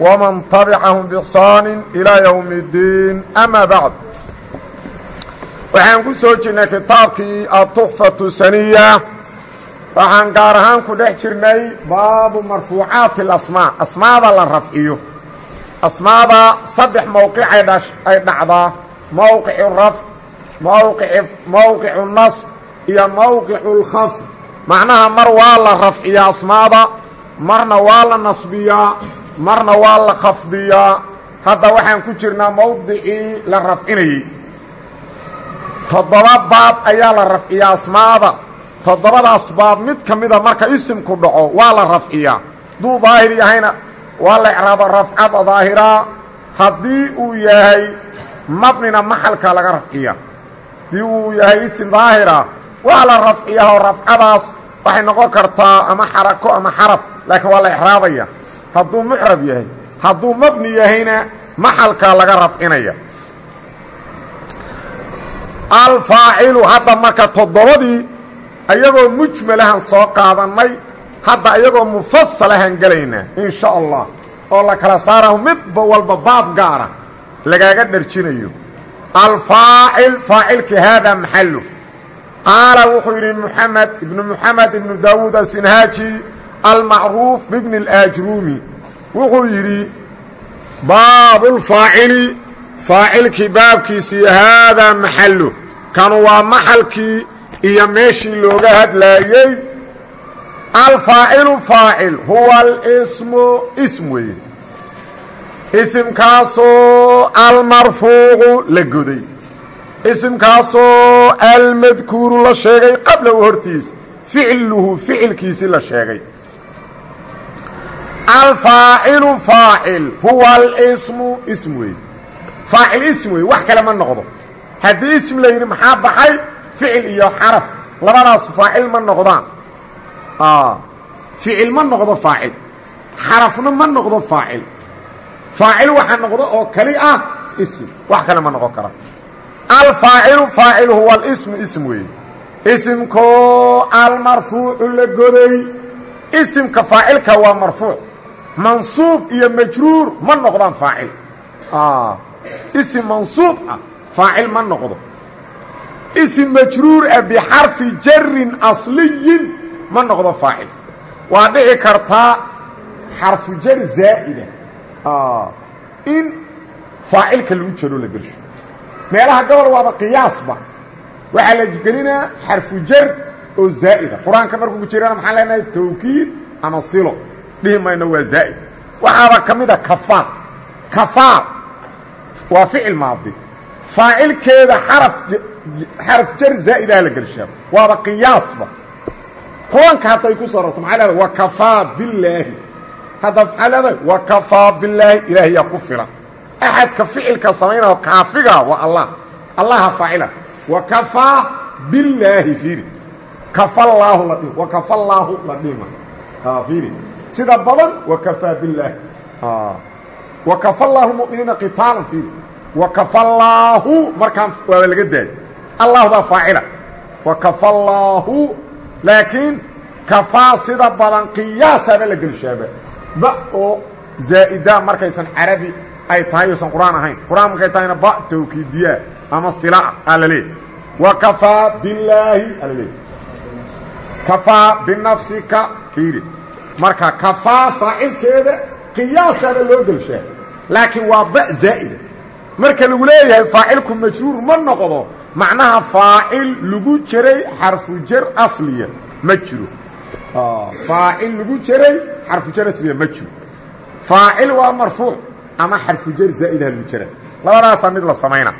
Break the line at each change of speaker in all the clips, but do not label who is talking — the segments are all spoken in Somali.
ومن تبعهم بإحsaan إلى يوم الdiin أmا baعd waxaan ku soo jirnay kitaabkii aلتuxfaةu saniya waxaan gaar ahaan ku dhex jirnay baabu marfuucaati اasmاa asmaada la rafciyo asmaada saddex mowqicay ay dhacdaa mowqic rafc mowqicu nasb iyo mowqicu اlkhafd macnaha mar waa la rafciyaa asmaada marna waa la nasbiyaa marna waa la khafdiyaa. Hadda waxaan ku jirnaa mowdicii la rafcinayey. Toddoba baab ayaa la rafciyaa asmaada. Toddobadaas baab mid ka mida marka isimku dhaco waa la rafciyaa. Hadduu daahir yahayna waa la ecraaba rafcada daahiraa haddii uu yahay mabnina maxalka laga rafciya haddii uu yahay isim daahira waa la rafciyaa oo rafcadaas waxay noqon kartaa ama xarako ama xaraf laakiin waa la ecraabaya hadduu mucrab yahay hadduu mabni yahayna maxalkaa laga rafcinaya. Alfaacilu hadda marka toddobadii ayagoo mujmalahan soo qaadannay hadda ayagoo mufasalahan gelaynaa in sha allah oo la kala saaraho midba walba baab gaara lagaaga dharjinayo. Alfaacil faacilkii haadaa maxalu qaala wuxuu yidhi muxamed ibnu muxamed ibnu daawuud asinhaaji almacruuf bibni اlaajruumi wuxuu yidhi baabulfaacili faacilkii baabkiisii haadaa maxalu kanu waa maxalkii iyo meeshii looga hadlaayey. Alfaacilu faacil huwa alismu ism weeye. Isimkaasoo almarfuucu la goday. Isimkaasoo almadkuuru la sheegay qablahu hortiis. Ficluhu ficilkiisii la sheegay alfaacilu faacil huwa alismu ism weeye faacil ism weeye wax kale ma noqdo. Haddii ism la yidhi maxaa baxay? Ficil iyo xaraf. Labadaas faacil ma noqdaan. Ficil ma noqdo faacil xarafna ma noqdo faacil faacil waxa noqdo oo kali ah ism. Wax kale ma noqon kara alfaacilu faacil huwa alismu ism weeye isimkoo almarfuucu la goday. Isimka faacilka waa marfuuc mansuub iyo majruur ma noqdaan faacil. Isim mansuub ah faacil ma noqdo. Isim majruur ah bixarfi jarin asliyin ma noqdo faacil. Waa dhici kartaa xarfu jar zaa'ida. In faacilka lagu jaro la gelsho. Meelaha gobol waaba qiyaasba waxaa la gelinaa xarfu jar oo zaa'ida. Qur'aanka markuu ku jirana maxaan leenahay tawkiid ama silo dhihi mayno waa zaa'id. Waxaaba ka mida kafaar. Kafaar waa ficil maadi. Faacilkeeda xaraf xaraf jar zaa'idaha la gelshaa waaba qiyaasba. Qur'aanka hadday ku soo rarto maxaa leedahay wakafaa billaahi. Hadda maxaa leedahay wakafaa billaahi. Ilaahay yaa ku filan. Axadka ficilka samaynao kaafiga waa allah. Allaha faacila wakafaa billaahi fiiri. Kafallaahu la dhihi. Wakafallaahu la dhihima fiiri sida badan wakafaa billaahi wakafallaahu muminiina qitaalan fiiri wakafallaahu markaan waaba laga daayo allahdaa faacila. Wakafallaahu laakiin kafaa sida badan qiyaasaaba la gelshaaba ba oo zaa'ida markaysan carabi ay tahay oysan qur'aan ahayn. Qur'aan markay tahayna ba tawkiidiyaa ama silaa aa la leeyahy wakafaa billaahi aa la leeyahy kafaa binafsika fiiri marka kafaa faacilkeeda qiyaasaaba loo gelshaa laakiin waa ba zaa'ida marka lagu leeyahay faacilku majruur ma noqdo macnaha faacil lagu jiray xarfu jar asliya ma jiro. Faacil lagu jiray xarfu jar asliya ma jiro. Faacil waa marfuuc ama xarfu jar zaa'idaha lagu jira labadaasaa mid la samayna.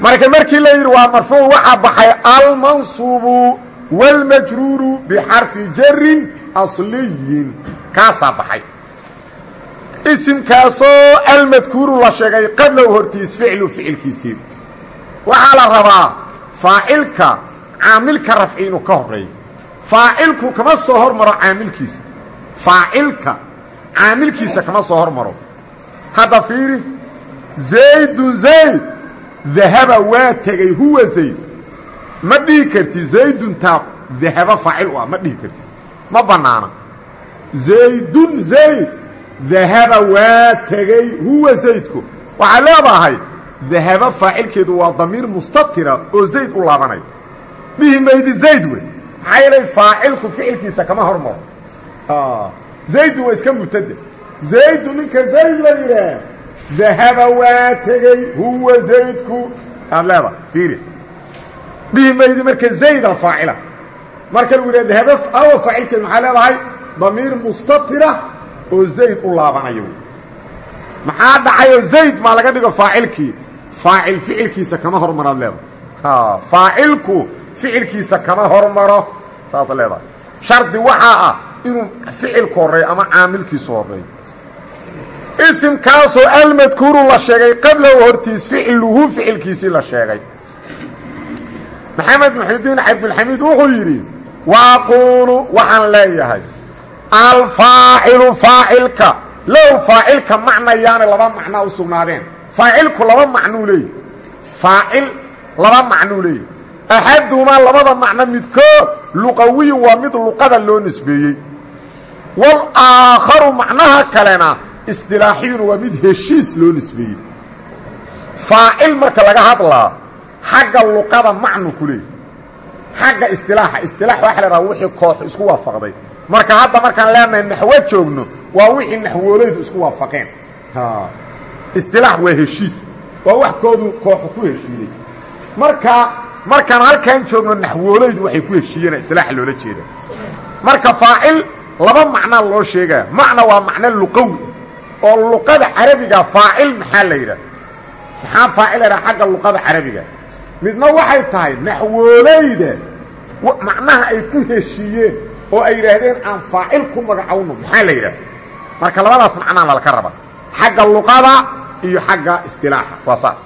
Marka markii la yidhi waa marfuuc waxaa baxay almansuubu wاlmajruuru bixarfi jarin asliyin kaasaa baxay isimkaasoo almadkuuru la sheegay qablow hortiis ficlu ficilkiisii waxaa la rabaa faacilka caamilka rafci inuu ka horeeyo faacilku kama soo hormaro caamilkiisa faacilka caamilkiisa kama soo hormaro hadda fiiri zaydun zayd dahaba waa tegey huwa zayd ma dhihi karti zaydun taa dahaba faacil u ah ma dhihi karti. Ma bannaana zaydun zayd dahaba waa tegey huwa zaydku. Waxaa leedahay dahaba faacilkeedu waa damiir mustatira oo zayd u laabanaya dhihi maydi zayd wey? Maxaa yeelay faacilku ficilkiisa kama hormaro. Zaydu waa iska mubtada. Zaydu ninka zayd la yidhaah dahaba waa tegey huwa zaydku. Aad leedahay fiiri dhihi maydi marka zayda faacila. Marka lagu yidhah dahaba awa faacilkeedu maxaa leedahay? Damiir mustatira oo zayd u laabanaya wey maxaa dhacayoo zayd maa laga dhigo faacilkii? Faacil ficilkiisa kama hormaraad leedahay. Faacilku ficilkiisa kama hormaro saas leedahay. Shardi waxaa ah inuu ficilku horreeyo ama caamilkiisu horreeyo. Isimkaasoo almadkuuru la sheegay qablahu hortiis ficluhu ficilkiisii la sheegay maxamed muxidiin cabdulxamiid wuxuu yidhi waaquulu waxaan leeyahay alfaacilu faacilka low faacilka macnayaana laba macnaa u sugnaadeen. Faacilku laba macnuu leeyahy faacil laba macnuu leeyahy axadumaa labada macno midkood luqawiyun waa mid luqada loo nisbeeyey. Walaakharu macnaha kalena isdilaaxiyun waa mid heshiis loo nisbeeyey. Faacil marka laga hadlaa xagga luqada macnu ku leeyahy xagga istilaaxa. Istilaax waxa la dhaha wixii koox isku waafaqday. Marka hadda markaan leenahay naxwo joogno waa wixii naxwoolaydu isku waafaqeen. Istilaax waa heshiis. Waa wax koodu kooxu ku heshiiyey. Marka markaan halkaan joogno naxwoolaydu waxay ku heshiiyeen istilaaxa loola jeeda marka faacil laba macnaa loo sheegaa. Macna waa macno luqawi. Oo luqada carabiga faacil maxaa la yidhaha maxaa faacil la yidhaha xagga luqada carabiga midna waxay tahay naxwoolayda. Macnaha ay ku heshiiyeen oo ay yidhaahdeen aan faacil ku magacowno maxaa la yidhaha marka labadaas macnaa lalka raba. Xagga luqada iyo xagga istilaaxa. Waa saas.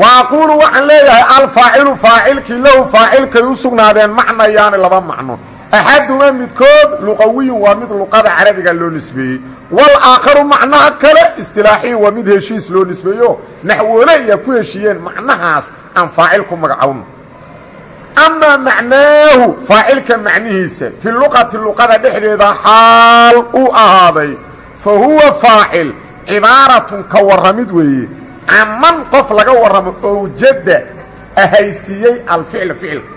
Wa aquulu waxaan leeyahay alfaacilu faacilkii lahu faacilkay u sugnaadeen macnayaani laba macno axaduma midkood luqawiyun waa mid luqada carabiga loo nisbeeyey walaakharu macnaha kale istilaaxiyu waa mid heshiis loo nisbeeyo. Naxwoole ayaa ku heshiiyeen macnahaas aan faacil ku magacowno amaa macnaahu faacilka macnihiisa fi luqati luqada dhexdeeda xaal uu ahaaday fa huwa faacil cibaaratun ka warramid weeye. Caman qof laga warramo owjadda ahaysiiyey alficla ficilka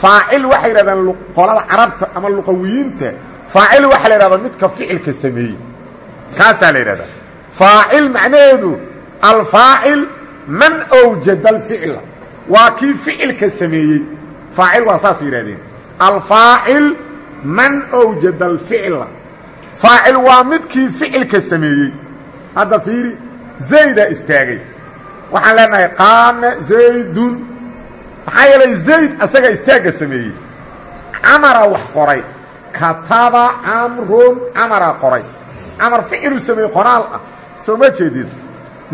faacil waxay yidhahdaan qolada carabta ama luqawiyiinta faacil waxaa la yidhahdaa midka ficilka sameeyey kaasaa la yidhahdaa. Faacil macnaheedu alfaacil man awjada alficla. Waa kii ficilka sameeyey. Faacil waa saas yidhahdeen alfaacil man awjada alficla. Faacil waa midkii ficilka sameeyey. Hadda fiiri zaydaa istaagay. Waxaan leenahay qaama zaydun. Maxaa yeelay zayd asagaa istaagga sameeyey. Camaraa wax qoray. Kataba camrun camaraa qoray camar ficiluu sameeyey qoraal ah. Soo ma jeedid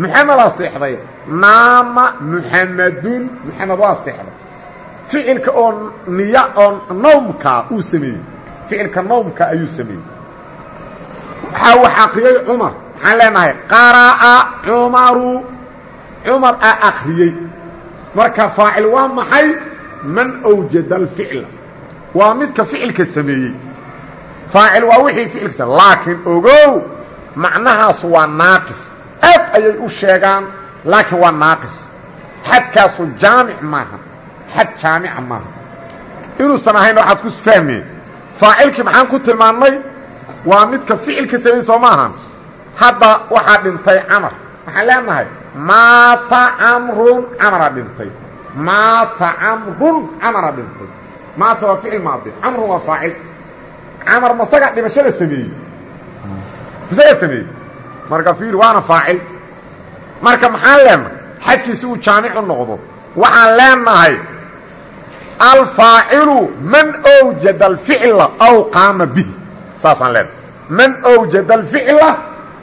muxamedaa seexday. Naama muxamadun muxamed waa seexday. Ficilka oo niya oo nawmkaa uu sameeyey. Ficilka nawmka ayuu sameeyey. Waxaa wax akriyey cumar. Waxaan leenahay qara'a cumaru. Cumar a akriyey marka faacil waa maxay? Man awjada alficla waa midka ficilka sameeyey faacil waa wixii ficilka same laakiin ogow macnahaas waa naaqis. Aad ayay u sheegaan laakiin waa naaqis. Xadkaasu jaamic maaha xad jaamica maaha. Inuusan ahayn waxaad ku fahmeen faacilkii maxaan ku tilmaannay? Waa midka ficilka sameeyey soo maahan hadda waxaa dhintay camar. Waxaan leenahay maata camrun camara dhintay. Maata camrun camara dhintay. Maata waa ficil maadi camrun waa faacil camar masaga dhimashada sameeyey? Masaga sameeyey? Marka fiir waana faacil. Marka maxaan leenahay xadkiisi uu jaamicu noqdo. Waxaan leenahay alfaacilu man awjada alficla aw qaama bihi. Saasaan leenahay man awjada alficla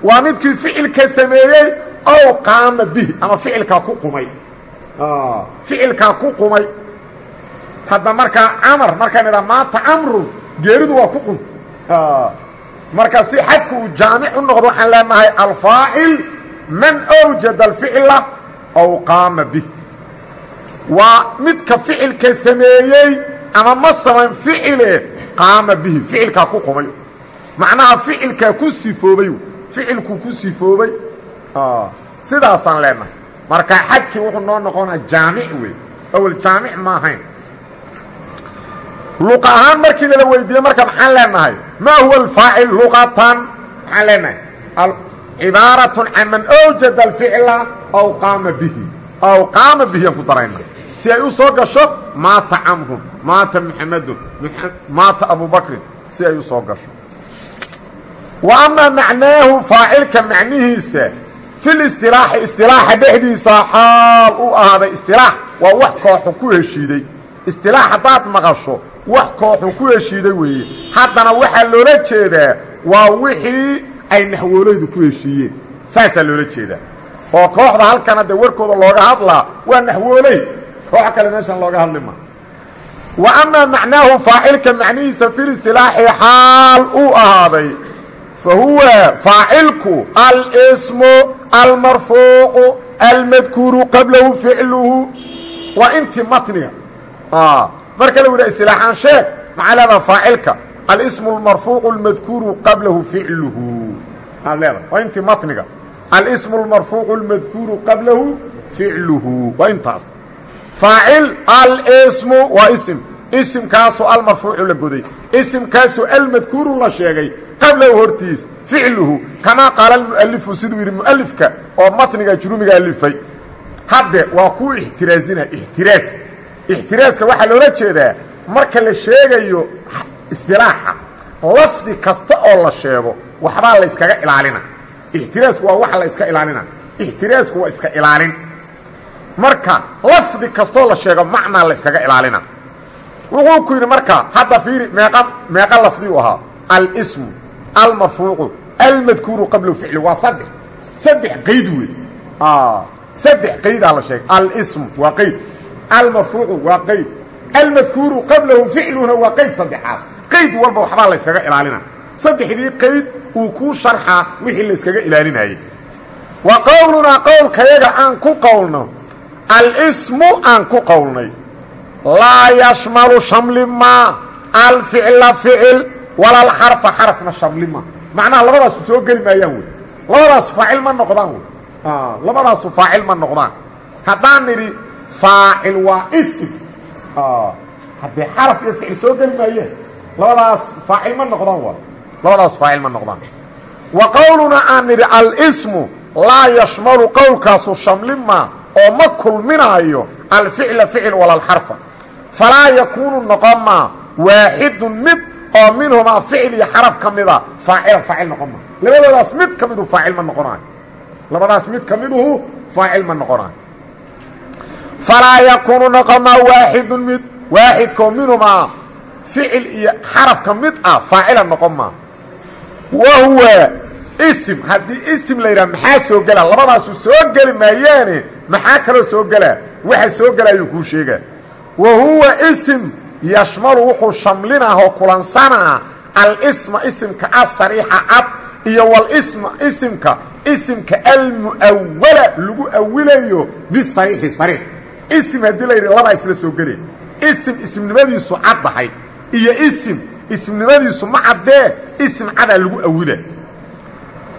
waa midkii ficilka sameeyey ow qaama bihi. Ama ficilkaa ku qumay. Ficilkaa ku qumay. Hadda markaa camar markaan idhaa maanta camrun geeridu waa ku qumta marka si xadku uu noqdo waxaan leenahay alfaacil man awjada alficla ow qaama bih. Waa midka ficilka sameeyey ama ma samayn ficile qaama bihi. Ficilkaa ku qumay macnaha ficilkaa ku sifoobay. Ficilku ku sifoobay. Sidaasaan leenahay. Marka xadkii wuxuu noqonaa jaamic wey awel jaamic ma ahayn luqa ahaan markii nala weydiiyey marka maxaan leenahay? Maa huwa alfaacil luqatan? Maxaan leenahay? Cibaaratun can man awjada alficla aw qaama bihi. Aw qaama bihi aan ku darayna si ay u soo gasho maata camrun maata muxamedun maata abubakrin si ay u soo gasho. Wa amaa macnaahu faacilka macnihiisa fil istilaaxi istilaaxa dhexdiisa xaal u ahaaday istilaax waa wax kooxu ku heshiiday istilaax haddaad maqasho wax kooxu ku heshiiday weeye. Haddana waxaa loola jeedaa waa wixii ay naxwoolaydu ku heshiiyeen. Saasaa loola jeedaa. Oo kooxda halkana dee warkooda looga hadlaa waa naxwooley koox kale meeshan looga hadli ma. Wa amaa macnaahu faacilka macnihiisa fil istilaaxi xaal uu ahaaday. Fa huwa faacilku alsmu almarfuucu almadkuuru qablahu ficluhu. Waa marka la wada istilaaxaan sheeg maxaa leedaha faacilka alsmu اlmarfuucu اlmadkuuru qablahu ficluhu aad leedahay waa intii matniga alsmu اlmarfuucu اlmadkuuru qablahu ficluhu waa intaas faacil alsmu waa ism isimkaasoo almarfuucu la goday isimkaasoo almadkuuru la sheegay qablahu hortiis ficluhu kamaa qaala almualifu siduu yidhi mualifka oo matniga jurumiga alifay hadde waa kuu ixtiraazina ixtiraas ixtiraaska waxaa loola jeedaa marka la sheegayo istilaaxa lafdi kasta oo la sheego waxbaa la yskaga ilaalina. Ixtiraasku waa waxa la iska ilaalina. Ixtiraasku waa iska ilaalin. Marka lafdi kastoo la sheego macnaa la yskaga ilaalina. Wuxuu ku yidhi marka hadda fiiri meeqa meeqa lafdi u ahaa. Alsmu almarfuucu almadkuuru qablahu ficli waa saddex. Saddex qayd wey saddex qaydaa la sheegay. Alsmu waa qayd almarfuucu waa qayd almadkuuru qablahu ficluhuna waa qayd saddexaas. Qayd walba waxbaa la yskaga ilaalina. Saddexdii qayd uu kuu sharxaa wixii la yskaga ilaalinayay wa qowlunaa qowlkayaga aan ku qowlno alsmu aan ku qowlnay. Laa yashmalu shamli maa alficla ficil wala alxarfa xarafna shamli maa macnaha labadaasu soo geli maayaan wey. Labadaas faacil ma noqdaan wey. Labadaasu faacil ma noqdaan. Haddaan nidhi faacil waa isim haddee xaraf iyo ficil soo geli maayeen labadaas faacil ma noqdaan labadaas faacil ma noqdaan. Wa qowluna aan nidhi alsmu laa yashmalu qowlkaasu shamlimaa oo ma kulminaayo alficla ficil wala alxarfa falaa yakuunu noqon maa waaxidun mid oo minhumaa ficil iyo xaraf ka mida faacilan faacil noqon maa labadoodaas mid ka midu faacil ma noqonaayo. Labadaas mid ka miduhu faacil ma noqonaayo falaa yakuunu noqon maa waaxidun mid waaxidkoo minhumaa ficil iyo xaraf ka mid ah faacilan noqon maa wa huwa isim haddii isim la yidhaha maxaa soo gelaa labadaasu soo geli maayaane maxaa kaloo soo gelaa waxa soo gelaayuu kuu sheegaa. Wa huwa isim yashmalu wuxuu shamlinah oo kulansanaa alisma isimka asariixa cad iyo walisma isimka isimka almu'awala lagu awilayo bisariixi sariix isim haddii la yidhi labaa isla soo gelay isim isimnimadiisu caddahay iyo isim isimnimadiisu ma caddee isim cadaa lagu awila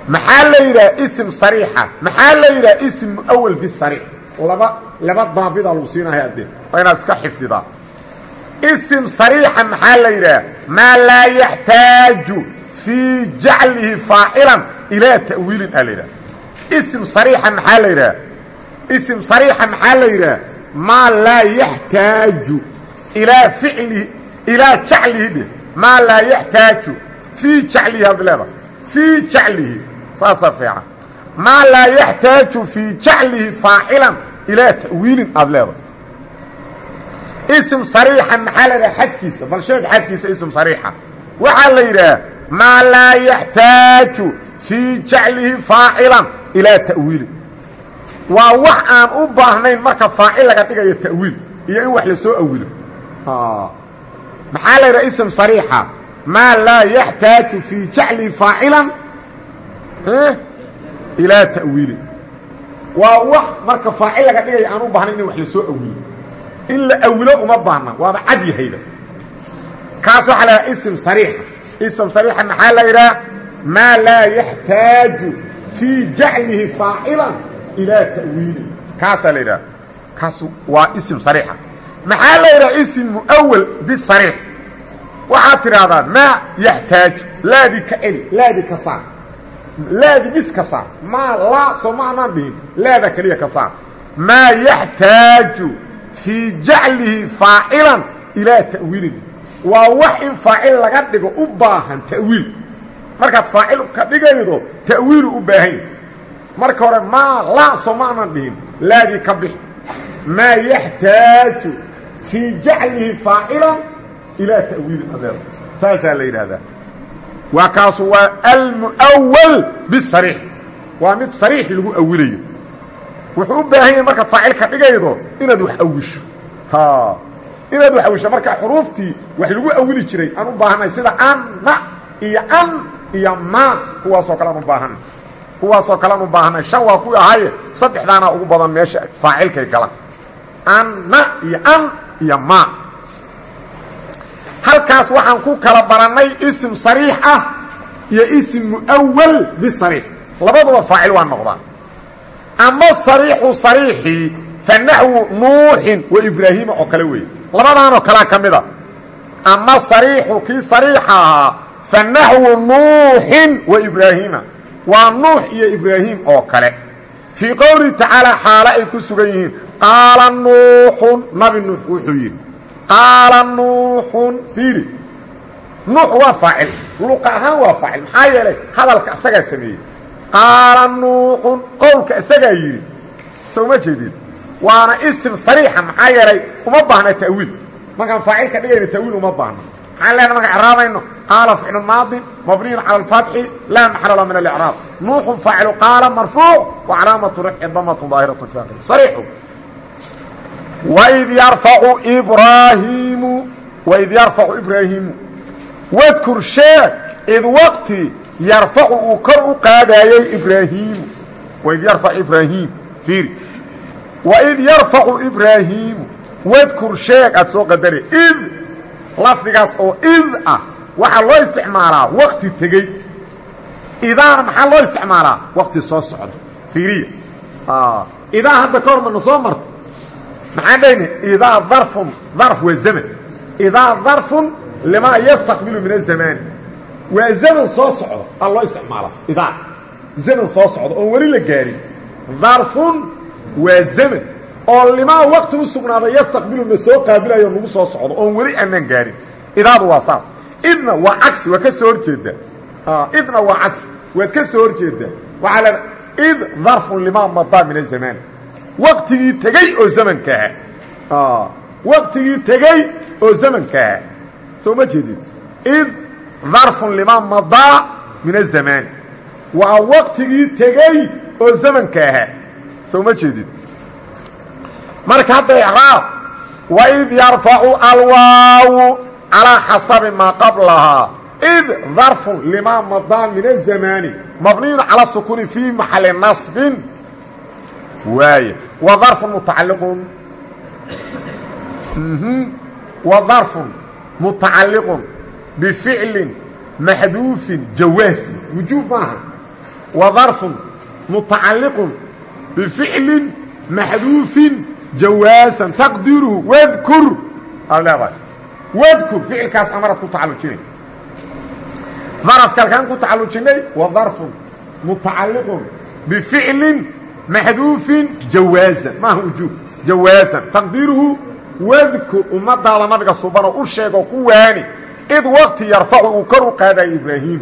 maxaa la yidhaha isim sariixa? Maxaa la yidhaha isim muawal bisariix laba laba daabidaa lagu siinaya addee waa inaad iska xifdidaa. Isim sariixa maxaa la yidhaha? Maa laa yaxtaaju fii jaclihi faacilan ilaa ta'wiilin aa la yidhaha. Isim sariixa maxaa la yidhaha? Isim sariixa maxaa la yidhaha maa laa yaxtaaju ilaa ficlihi ilaa jaclihi dheh maa laa yaxtaaju fii jaclihi ad leeda fii jaclihi saasaa fiican. Maa laa yaxtaaju fii jaclihi faacilan ilaa ta'wiilin aad leeda isim sariixa maxaa la yidhaha xadkiisa? Bal sheeg xadkiisa isim sariixa. Waxaa la yidhaha maa laa yaxtaaju fii jaclihi faacilan ilaa ta'wiili waa wax aan u baahnayn marka faacil laga dhigayo ta'wiil iyo in wax la soo awilo maxaa la yidhaha ism sariixa maa laa yaxtaaju fii jaclihi faacilan. Ilaa ta'wiili. Waa wax marka faacil laga dhigayo aan u baahnayn in wax la soo awilo in la awilo uma baahna waaba cad yahayda kaas waxaa la yidhaha ism sariixa. Ism sariixa maxaa la yidhaha maa laa yaxtaaju fii jaclihi faacilan ilaa ta'wiili kaasaa la yidhaha kaas waa ism sariixa maxaa la yidhaha ism muawal bisariix waxaad tidhaahdaa maa yaxtaaju laadii ka celi laadii ka saar laadi bis ka saar maa laa soo ma anaan dhihin laada keliya ka saar maa yaxtaaju fii jaclihi faacilan ilaa ta'wiilin waa wax in laga dhigo u baahan ta'wiil markaad faacil ka dhigaydo ta'wiilu u baahan marka hore maa laa soo ma anan dhihin laadii ka bix maa yaxtaaju fii jaclihi faacilan ilaa ta'wiilin adeer. Saasaa la yidhaahdaa. Waa kaasu waa almu'awal bisariix waa mid sariix lagu awilayo wuxuu u baahan yahay markaad dhigaydo inaad wax awisho inaad wax awisho marka xuruuftii wax lagu awili jiray aan u baahanay sida anna iyo an iyo ma kuwaasoo kale aan kuwaasoo kale aan u baahanay shan waa ku ahaye saddexdaana ugu badan meesha faacilkay galaan. Anna iyo an iyo ma. Halkaas waxaan ku kala barannay ism sariix ah iyo ism mu'awal bisariix labaduba faacil waa noqdaan ama sariixu sariixii fa naxwu nuuxin wa ibraahiima oo kale weeye. Labadaanoo kalea ka mida ama sariixu kii sariixa ahaa fa naxwu waa nuux iyo ibraahim oo kale. Fii qowlihi tacaalaa xaalo ay ku sugan yihiin. Qaala nuuxun nabi nuux wuxuu yidhi. Qaala nuuxun fiiri. Nuux waa faacil luqa ahaan waa faacil. Maxaa yeelay hadalka isagaa sameeyey. Qaala nuuxun qowlka isagaa yidhi. Sowma jeedin. Waana isim sariixa maxaa yeelay uma baahna ta'wiil. Markaan faacil dhigayna ta'wiil uma baahno maxaan leenaha marka icraabayno qaala ficlu maadin mabniyun cala alfatxi laa maxala lahu min alicraab nuuxun faacilu qaala marfuuc wa calaamatu rafci damatun daahiratu fi akhiri sariixu waid yarfacu ibraahiimu waid yarfacu ibraahiimu. Wadkur sheeg id waqti yarfacu uu kor u qaadaayey ibraahiimu. Waid yarfac ibraahiim fiiri. Waid yarfacu ibraahiimu. Wadkur sheeg aad soo qadare id lafdigaas oo id ah waxaa loo isticmaalaa waqti tegey. Idaana maxaa loo isticmaalaa? Waqti soo socda fiiriya idaa hadda ka hor mana soo marta maxaan dhahayna idaa darfun darf waa zaman. Idaa darfun limaa yastaqbilu min azamaani waa zaman soo socda aa loo idaa zaman soo socda oon weli la gaarin. Darfun waa zaman oo limaa waqti u sugnaaday yastaqbiluna soo qaabilayo nagu soo socdo oon weli aanaan gaarin. Idaadu waa saas. Idna waa cagsi waa ka soo horjeedaa idna waa cagsi waad ka soo horjeedaa waxaa leeda id darfun limaa madaa min azamaani waqtigii tegey oo zamanka ahaa. Waqtigii tegey oo zamanka ahaa. Soo ma jeedid id darfun limaa madaa min azamaani waa waqtigii tegey oo zamanka ahaa. Soo ma jeedid marka hadda icraab waid yarfacu alwaawu calaa xasabi maa qablahaa id darfun limaa madaa min azamaani mabniyun cala sukuni fii maxali nasbin waay wa darfun mutacalliqun wa darfun mutacalliqun bificlin maxduufin jawaasin wujuub maaha. Wa darfun mutacalliqun bificlin maxduufin jawaasan taqdiruhu wadkur. Aad leedahay wadkur ficilkaas amarad ku tacallujinay darafka halkaan ku tacallujinnay wa darfun mutacalliqun bificlin maxduufin jawaasan. Maaha wujuub? Jawaasan. Taqdiiruhu wadkur. Ummadaada nabiga subanoo u sheegoo ku waani id waqti yarfacu uu kor u qaadayo ibraahiim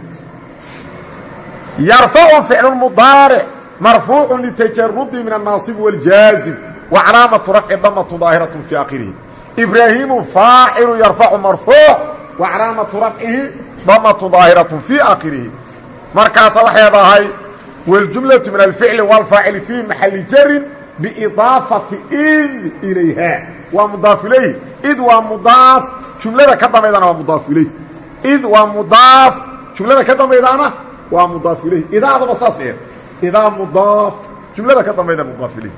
yarfacu ficlu mudaaric marfuucu litajarudi min annaasib wاljaazim wa calaamatu rafci damatu daahiraة fii akhirihi ibraahiimu faacilu yarfacu marfuuc wa calaamatu rafcihi damatu daahiratun fii aakhirihi markaasa waxay dahay waljumlatu min alficli waalfaacili fii maxali jarin biidaafati id ilayha waa mudaaf ilayh id waa mudaaf jumlada ka dambaydana waa mudaaf ilayh id waa mudaaf jumlada ka dambaydaana waa mudaaf ilayh idaadaba saas ee idaa mudaaf jumlada ka dambayda mudaaf ilayh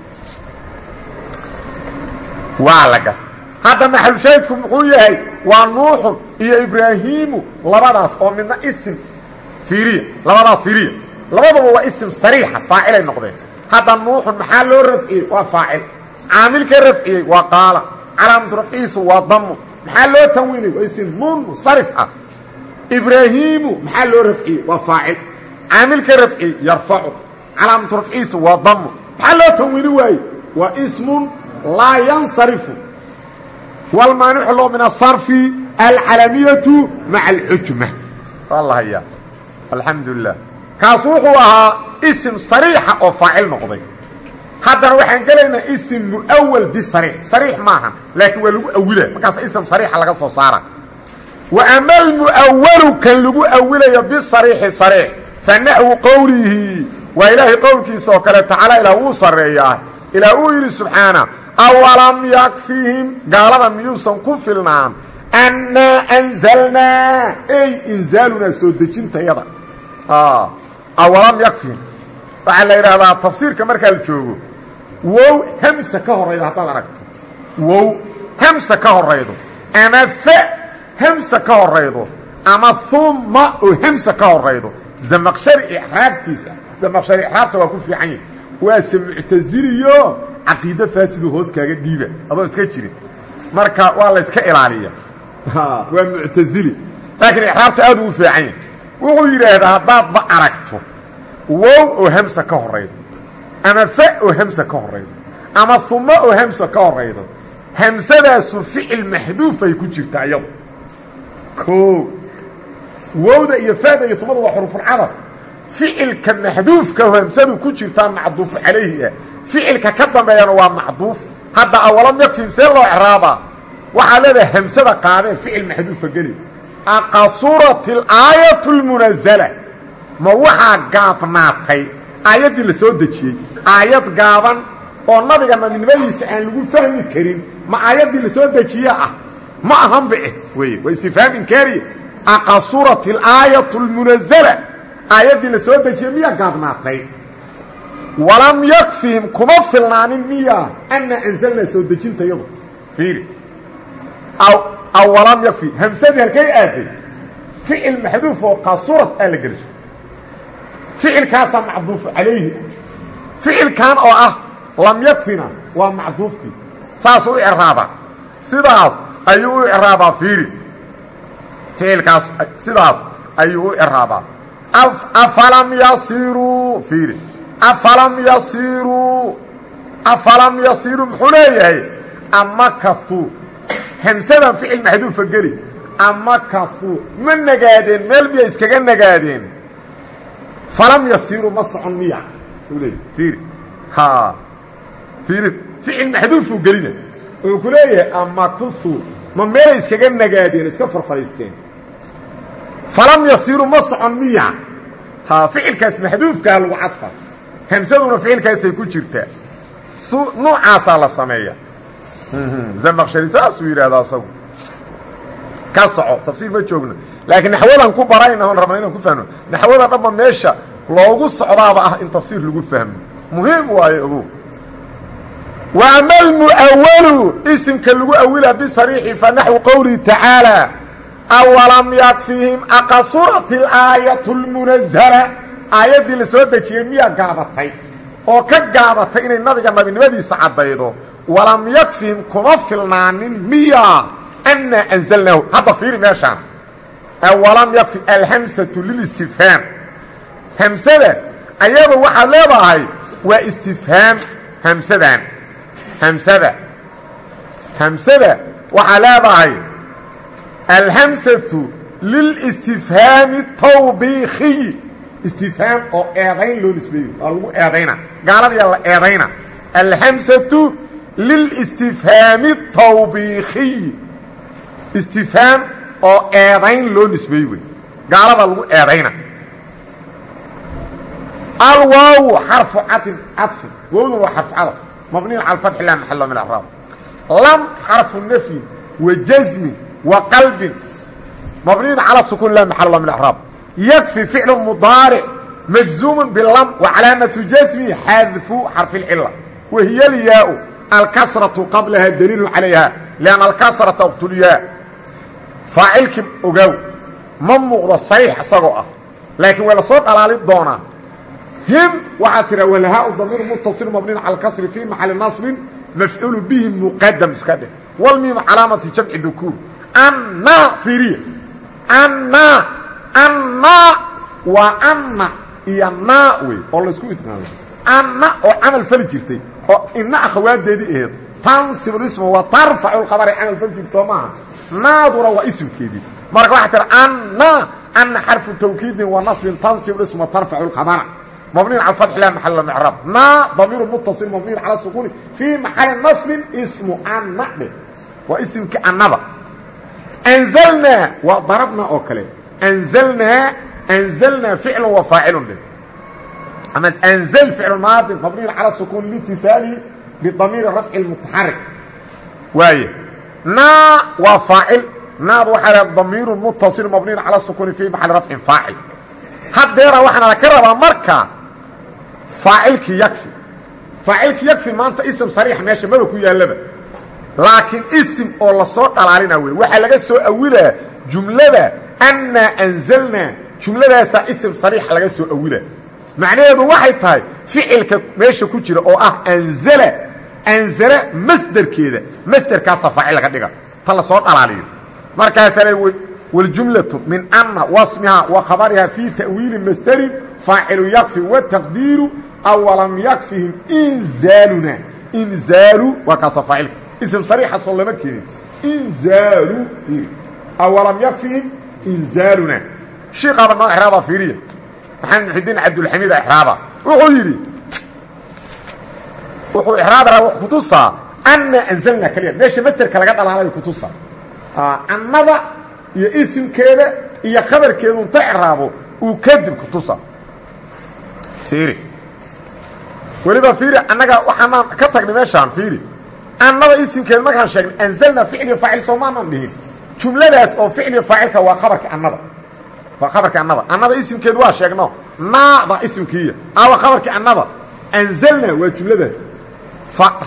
waa la gar hadda maxalushaahidku muxuu yahay? Waa nuuxun iyo ibraahiimu labadaas oo midna isim fiiriya labadaas fiiriya. Labadaba waa isim sariixa faacilay noqdeen. Hadda nuuxun maxaa loo rafciyey? Waa faacil. Caamilka rafciyey waa qaala. Calaamatu rafcihiisu waa damu maxaa loo tanwiinay? Waa isim munsarif ah. Ibraahiimu maxaa loo rafciyey? Waa faacil. Caamilka rafciyey yarfacu. Calaamatu rafcihiisu waa damu maxaa loo tanwiini waa ismun laa yansarifu. Wlmaanicu loo min asarfi alcalamiyatu maca alxujma wallahaya alxamdu lilah kaas wuxuu ahaa isim sariixa oo faacil noqday. Haddana waxaan gelaynaa isim muawal bisariix sariix. Maaha laakiin waa lagu awila markaas isim sariixa laga soo saara. Wa ama almu'awalu kan lagu awilayo bisariixi sariix. Fa naxwu qowlihi waa ilaahay qowlkiisa oo kale tacaala ilaah wuu sarreeyaa. Ilaah uu yidhi subxaana awalam yakfihim gaalada miyuusan ku filnaan annaa anzalnaa ey inzaalunaa soo dejintayada awalam yakfihim waxaa la yidhaahdaa tafsiirka markaa la joogo wow hamsa ka horaydo haddaad aragto wow hamsa ka horaydo ama fa hamsa ka horaydo ama oo hamsa ka horaydo zamaqshari icraabtiisa zamaqshari icraabta waa ku fiican yahi waase muctasiliyo caqiido faasidu hoos kaaga dhiiba adoon iska jirin marka waa la yska ilaaliya. Waa muctasili laakiin icraabta aad ugu fiican wuxuu yidhaahdaa haddaadba aragto wow oo hamsa ka horaydo ama fa oo hamsa ka horaydo ama hummo oo hamsa ka horaydo hamsadaasu ficil maxduufay ku jirta iyadu o wowda iyo fada iyo humada waa xurufulcadab ficilka maxduufka hamsadu ku jirtaa macduufu calayhi ah ficilka ka dambeeyana waa macduuf. Hadda awalam yakfihim see loo ecraabaa waxaa leedahay hamsada qaadeen ficil maxduufa geli. Aqasurat alaayatu lmunazala ma waxaa gaabnaatay aayaddii la soo dejiyey. Aayad gaaban oo nabiga nabinimadiisa aan lagu fahmi karin ma aayaddii la soo dejiye ah. Ma ahanba eh wey waa istifhaam inkaariya aqasurat alaayatu lmunazala aayaddii la soo dejiyey miyaa gaabnaatay walam yakfihim kuma filnaanin miya anna anzalnaa soo dejinta yadu fiiri. Aw walam yakfi hamsadii halkay aaday ficil maxduuf oo qasurad aa la gelishay ficilkaasaa macduufu calayhi. Ficilkan oo ah lam yakfina waa macduufkii. Saasuu u icraabaa sidaas ayuu u icraabaa fiiri. Ficilkaas sidaas ayuu u icraabaa afalam yasiruu fiiri afalam yasiruu afalam yasiruu muxuu leeyahay ama kafuu hamsadan ficil maxduufa geli ama kafuu ma nagaadeen meel miyay iskaga nagaadeen falam yasiruu ma socon miya fiiri ha fiiri ficil maxduufuu gelina wuxuu ku leeyahay ama kufuu ma meelay iskaga nagaadeen iska farfadhiisteen falam yasiruu ma socon miya ficilkaas maxduufkaa lagu cadfa hamsaduna ficilkaasay ku jirtaa nuucaasaa la sameeya. Mhm. Zamaqshari saasuu yidhahdaa asagu. Ka soco tafsiir ma joogno. Laakiin naxwadan ku barayna oon rabna inaan ku fahno. Naxwada dhanba meesha loogu socdaaba ah in tafsiir lagu fahmo. Muhiim waayo ogow wa ama almu'awalu isimka lagu awila bisariixi fa naxwu qowlihi tacaalaa awalam yakfihim aqasurat alaayatu اlmunazala aayaddii la soo dejiyey miyaa gaabatay? oo ka gaabatay inay nabiga nabinimadiisa caddaydo walam yakfihim kuma filnaanin miya anna anzalnaahu hadda fiiri meeshaan. Awalam yakfi alhamsatu lilistifhaam hamsada ayadu waxaad leedahay waa istifhaam hamsadan. Hamsada. Hamsada waxaa leedahay alhamsatu lilistifhaami tawbiikiyi istifhaam oo eedayn loo nisbeeyo waa lagu eedayna. Gaaladiyaa la eedayna. Alhamsatu lilistifhaami tawbiikiyi istifhaam oo eedayn loo nisbeey wey. Gaalada lagu eedayna. Alwaawu xarfu catin caطfin wowdan waa xarfu cadaf mabniyn cala fatxi la maxalo min acraab lam xarfu nafyin wa jasmin wa qalbin. Mabniyn cala sukuun la maxalo min acraab yakfi ficlu mudaaric majzuumu bilam wa calaamatu jasmi xadfu xarfi اlcila wa hiya alyaau alkasratu qablaha daliilu calayha lianna alkasrata uqtulyaa faacilkii ogaaw ma muuqdo sariix isagoo ah laakiin waa la soo dhalaali doonaa him waxaa tiraa walhaa damiir mutaصil mabniin cala kasri fii maxali naصbin mafcuulu bihi muqadam iska dheh walmiim calaamati jamci dukuur anna fiiriya anna waa anna iyo naa wey oo laysku idqaamay anna oo camal fali jirtay oo inna akhawaadeedii ahayd tansib isma wa tarfacu lkhabari camal fali jirta soo maaha. Naaduna waa isimkeedii marka waxaa tira anna anna xarfu tawkiidin wa nasbin tansib isma tarfacu lkhabara mabniin cala fatx la maxal micraab naa damiiru mutasil mabniin cala sukuuni fii maxali nasbin ismu anna dheh waa isimkii annada anzalnaa waa darabna oo أوكله أنزلنا أنزلنا فعل وفاعل به أما أنزل فعل ماضي مبني على السكون لاتصاله بضمير الرفع المتحرك وايه نا وفاعل نا وحال ضمير متصل مبني على السكون في محل رفع فاعل haddeera waxaana ka rabaa marka faacilkii yakfi faacilkii yakfi maanta ism sariix meesha maba ku yaallaba laakiin isim oo lasoo dhalaalina wey waxaa laga soo awilaa jumlada annaa anzalnaa jumladaasaa isim sariixa laga soo awila macnaheedu waxay tahay ficilka meesha ku jira oo ah anzala anzala masderkeeda masderkaasaa faacil laga dhiga ta la soo dhalaaliyo markaasaana waljumlatu min anna wasmihaa wa khabarihaa fii ta'wiili masderin faacilu yakfi wataqdiiru awalam yakfihim inzaaluna inzaalu waa kaasa faacilka ism sariixa soo lama keenin inzaalu awalam yakfihim inzaaluna. Shiiqaaba noo exraaba fiiriya. Maxamed muxidiin cabdulxamiida exraaba wuxuu yidhi wuxuu exraabara w kutusaa anna anzalna keliya meesha masderka laga dhalaalayo kutusa ah, annada iyo isimkeeda iyo khabarkeedu inta exraabo uu kadib kutusa fiiri. Weliba fiiri annaga waxaanaan ka tagnay meeshaan fiiri. Annada isimkeeda markaan sheegnay anzalna ficliyo faacil soomaanaan dhihin jumladaas oo ficliyo faacilka waa khabarka annada. Waa khabarka annada. Annada isimkeedu waa sheegno naada isimkiiya. Awa khabarkii annada. Anzalna waa jumladaas.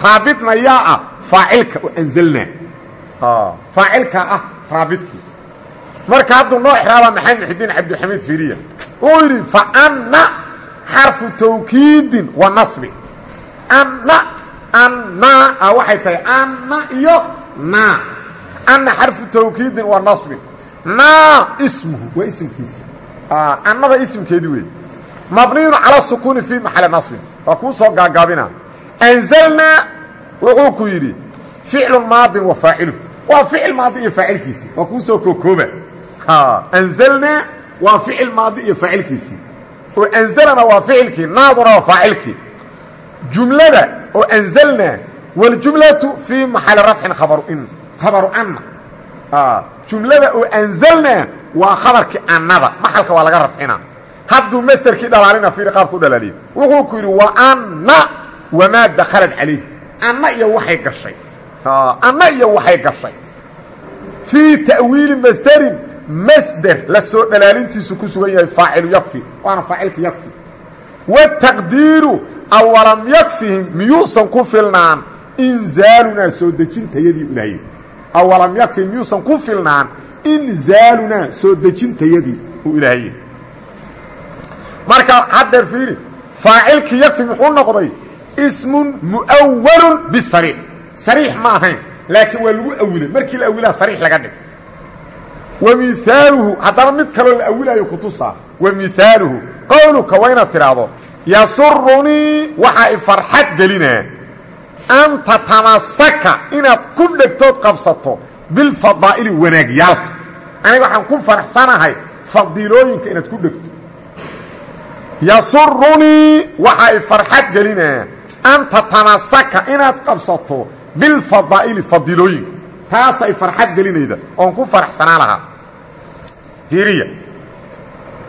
Raabitna yaa ah faacilka oo anzalna ah raabidkii marka hadduu noo exraaba maxamed muxidiin cabdilxamiid fiiriya uu yidhi fa anna xarfu tawkiidin wa nasbi. Anna anna a waxay tahay anna iyo naa anna xarfu tawkiidin wa nasbin naa ismuhu waa isimkiisa annada isimkeedii wey mabniyun cala sukuuni fii maxali nasbin waa kuu soo gaagaabina anzalnaa wuxuu ku yidhi ficlu maadin wa faacilu waa ficil maadi iyo faacilkiisii waa kuu soo kookooba anzalnaa waa ficil maadi iyo faacilkiisii oo anzalana waa ficilkii naaduna waa faacilkii jumlada oo anzalnaa waljumlatu fii maxali rafcin khabaru in khabaru anna. Jumlada oo anzalnaa waa khabarkii annada. Maxalka waa laga rafcina hadduu masterkii dhalaalina fiiri qaabka u dhalaaliya wuxuu ku yidhi wa anna wamaa dakhalat calayh anna iyo waxay gashay. Anna iyo waxay gashay. Fii ta'wiili masderin masder la soo dhalaalintiisu ku sugan yahay faacilu yakfi. Waana faacilka yakfi. Wataqdiiru awalam yakfihim miyuusan ku filnaan inzaalunaa soo dejintayadii awalam yakfihim miyuusan ku filnaan inzaalunaa soo dejintayadii uu ilaahay marka haddeer fiiri faacilkii yakfi muxuu noqday ismun mu'awalun bisariix sariix ma ahayn laakiin waa lagu awilay markii la awilaa sariix laga dhig wa miaaluhu haddaba mid kaloo la awilaayo kutusaa wa miaaluhu qowluka waa inaad tidhaahdo yasurunii waxaa i farxad an tatamasaka inaad ku dhegtood qabsato bilfadaa'ili wanaagyaalka aniga waxaan ku faraxsanahay fadiilooyinka inaad ku dhegto. Yasurunii waxaa i farxad gelinaa an tatamasaka inaad qabsato bilfadaa'ili fadiilooyinka taasay farxad gelinayda. Oon ku faraxsanaa lahaa. Hiriya.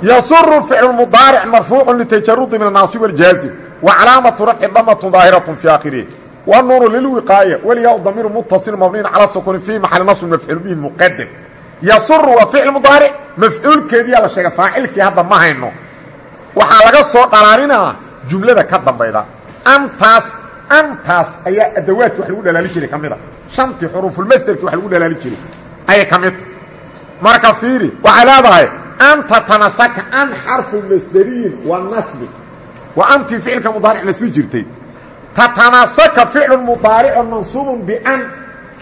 Yasuru ficlu mudaaric marfuucu litajarudi min anaasib wاljaazim wa calaamatu rafci damatun daahiraة fi aakhirihi nuunu lilwiqaaya weligaa damiiru mutaصil mabniin calaa sukuni fii maxali nasb mafcuul bihi muqadam yasuru waa ficil mudaaric mafcuulkeediyaa la sheegay faacilkii hadda ma hayno. Waxaa laga soo dhalaalinaa jumlada ka dambayda. Antaas antaas ayaa adawaadka wax lagu dhalaali jiray ka mida shantii xuruufulmasderki wax lagu dhalaali jiray ayay ka midta marka fiiri waxaa leedahay anta tanasaka an xarfu masderiyin waa nasbi. Waa antii ficilka mudaaric nasbi jirtay tatamasaka ficlu mudaaricu mansuubu ban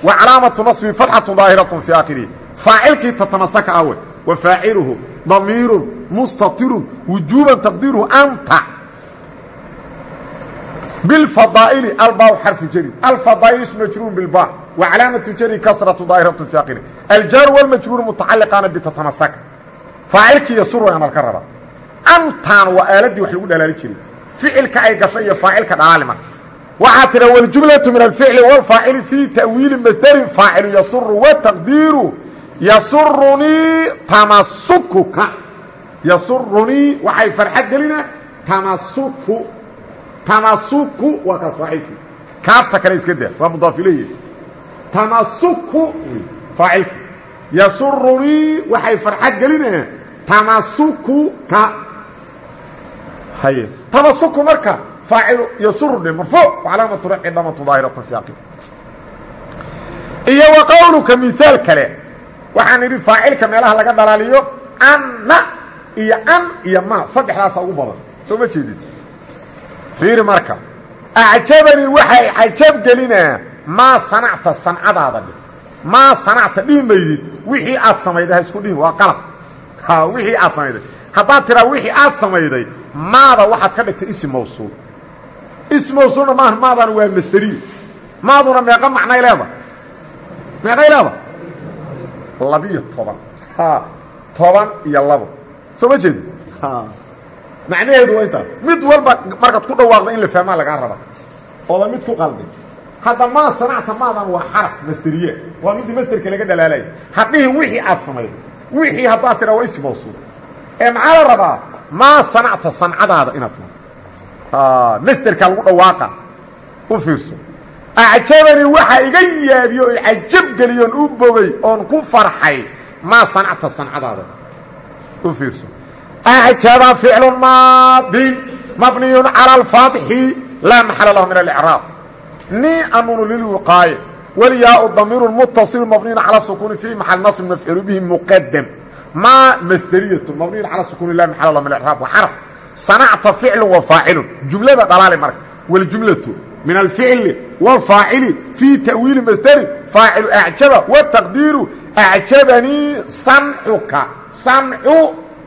wa calaamatu naصbi fatxatu daahiraة fi aakhirihi. Faacilkii tatamasaka awe wa faaciluhu damiirun mustatirun wujuuban taqdiiruhu anta. Bilfadaa'ili albaa xarfu jari. Alfadaa'il ismu majruurun bilba wa calaamatu jari kasratu daahiratu fi aakhirihi. Aljaaru walmajruuru mutacaliqaana bitatamasaka. Faacilkii yasur way amal ka raba. Antaan waa aaladii wax lagu dhalaali jiray. Ficilka ay gashay iyo faacilka dhalaali marka waxaa tidha wاljumlaةu min alficli wاlfaacili fii ta'wiili masderin faacilu yasuru wataqdiiru yasurunii tamasukuka yasurunii waxay farxad gelina tamasuku tamasuku waa kaas faacilkii kaafta kale iska daa waa mudaaf ilayhi tamasuku faacilkii yasurunii waxay farxad gelinaa tamasukuka haye tamasuku marka faacil yasurne marfuuc calaamatu rafci dhamatu daahiratu fi aqib iyo wa qowluka miaal kale waxaan idhi faacilka meelaha laga dhalaaliyo anna iyo an iyo ma saddexdaasa ugu badan soo ma jeedid fiiri marka acjabanii waxay cajab gelinaa maa sanacta sancadaada dhih maa sanacta dhihi maydid wixii aad samayday ha isku dhihin waa qalab wixii aad samayday haddaad tiraa wixii aad samayday maada waxaad ka dhigtay ism mawsuul ism mawsuulna maaha maadana waa masderiyo maaduna meeqa macnay leeda? Meeqay leeda? Labiyo toban. Toban iyo labo. Soo ma jeedi? Macnaheedu waa intaas mid walba markaad ku dhawaaqda in la fahmaa lagaa raba. Ooba mid ku qalday hadda maa sanacta maadan waa xaraf masderiye waa midii masderka laga dhalaalaya hadhihin wixii aad samayday wixii haddaad tiraa waa ism mawsuul ee maxaa la rabaa maa sanacta sancadaada inaad masterka lagu dhawaaqa. U fiirso. Acjabanii waxaa iga yaabiye oo cajab geliyoon u bogay oon ku farxay. Maa sancta sancadaada u fiirso. Acjaba ficlu maadin mabniyun calى alfatxi laa maxala lahu min alicraab ni anunu lilwiqaaya walyaau damiiru mutasilu mabniyun cala sukuuni fii maxal nasb mafcuulu bihi muqadam maa masderiyatu mabniyun cala sukuuni laa maxala lahu min alicraab waa xaraf sanacta ficlu wa faacilun. Jumlada dhalaali marka. Waljumlatu min alficli wاlfaacili fii ta'wiili masderin faacilu acjaba wataqdiiru acjabanii sancuka sancu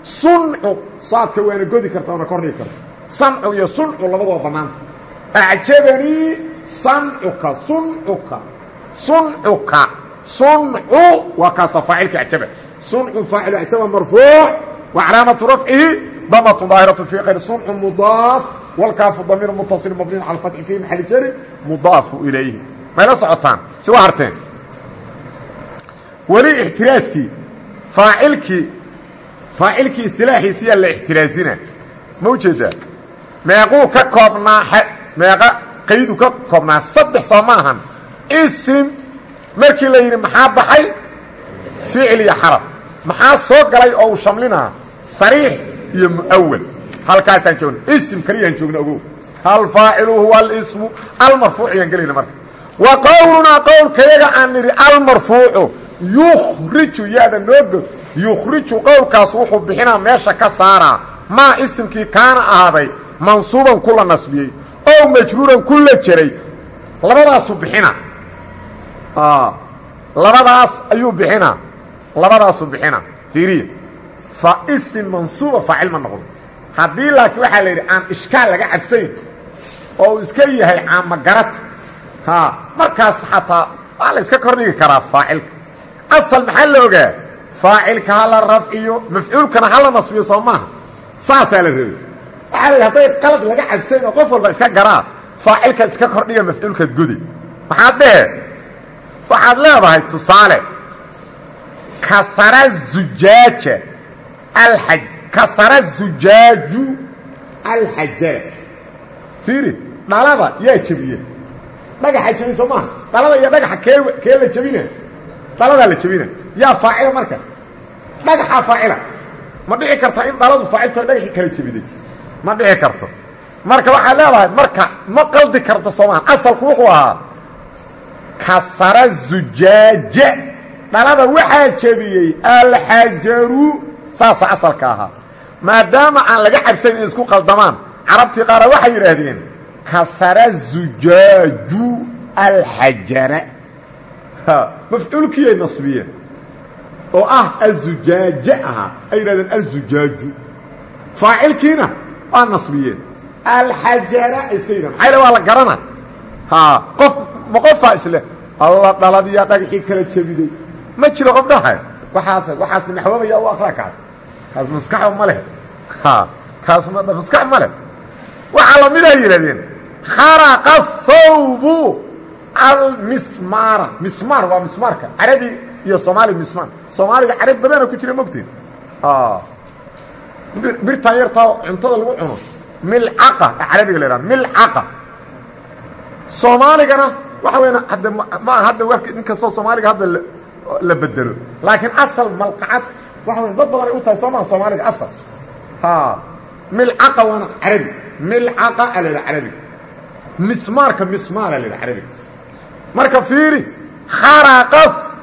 suncu. Saadka waana godi karta waana kordhigi karta. Sancu iyo suncu labadaba bannaanta acjabanii sancuka suncuka. Suncuka. Suncu waa kaasa faacilka acjaba. Suncu faacilu acjaba marfuuc wa calaamatu rafcihi damatu daahiraة fi kayr suncu mudaaf wاlkaafu damiir mutaصil mabniin calى fatxi fi maxali jari mudaafu ilayhi mayla socotaan si waa harteen weli ixtiraaskii faacilkii faacilkii istilaaxiisiyaa la ixtiraasina ma ujeedaa meequu ka koobnaa meeqa qaydu ka koobnaa saddex soo ma ahan isim markii la yidhi maxaa baxay ficil iyo xarab maxaa soo galay oo uu shamlinaa sariix iyo muawal halkaasaan joogna ism kaliyaan joogna ogow. Alfaacilu huwa alismu almarfuuc yaan gelayna marka. Wa qowlunaa qowlkayaga aan nidhi almarfuucu. Yukhriju yaada noogo yukhriju qowlkaas wuxuu bixinaa meesha ka saaraa. Maa isimkii kaana ahaaday mansuuban kula nasbiyey ow majruuran ku la jeray labadaasu bixina labadaas ayuu bixinaa. Labadaasu bixina fiiriya isim mansuuba faacil ma noqdo haddii laakiin waxaa la yidhi aan ishkaal laga cabsayn oo uu iska yahay caama garata markaas xataa waa la iska kordhigi karaa faacilka. Asal maxaa la ogaa? Faacilka ha la rafciyo mafcuulkana ha la nasbiyo soo maaha. Saasaa la rabay. Waxaa la yidhi hadday qalad laga cabsayn oo qof walba iska garaa faacilkaad iska kordhiga mafcuulkaad godi maxaad dhehe waxaad leedahay tusaale. Kasara zujaaja alxaj kasara zujaaju alxajara fiiri dhalada yaa jebiye dhagaxa jebi soo maaha dhalada iyo dhagaxa kee kee la jebina dhaladaa la jebina yaa faacila marka dhagaxaa faacila ma dhici karta in dhaladu faacilto dhagaxii kala jebiday ma dhici karto marka waxaa leedahay marka ma qaldi karto soomaha asalku wuxuu ahaa kasara zujaaja dhalada waxaa jebiyey alxajaru saasa asalka ahaa. Maadaama aan laga cabsayn in isku qaldamaan carabtii qaara waxay yidhaahdeen kasara zujaaju alxajara mafcuulkiyay nasbiyeen oo ah azujaaje ahaa ay yidhahdeen azujaaju faacilkiina waa nasbiyeen. Alxajara ay iska garana? Qof ma qofaa isle alla dhaladiyaa dhagaxii kala jebiday. Ma jiro qof dhahay waaas waxaas naxwoobaya u akra kaas. Kaas maskaxo ma leh. Kaas maskax ma leh. Waxaa lamidaa yidhahdeen kharaqa thawbu almismaara mismaar waa mismaarka carabi iyo soomaali mismaar soomaaliga carab badana ku jira mogtiin birtaan yartaa cuntada lagu cuno. Milcaqa carabiga la yhaha milcaqa. Soomaaligana waxa weya hadde ma hadda w in kastoo soomaaliga hadda la bedelo. Laakiin asal malqacad waxa wey dad badan ay u tahay soo maa soomaaliga asal. Milcaqa waana carabi. Milcaqa a la yidhaha carabiga mismaarka mismaara la yidhaha carabiga marka fiiri kharaqa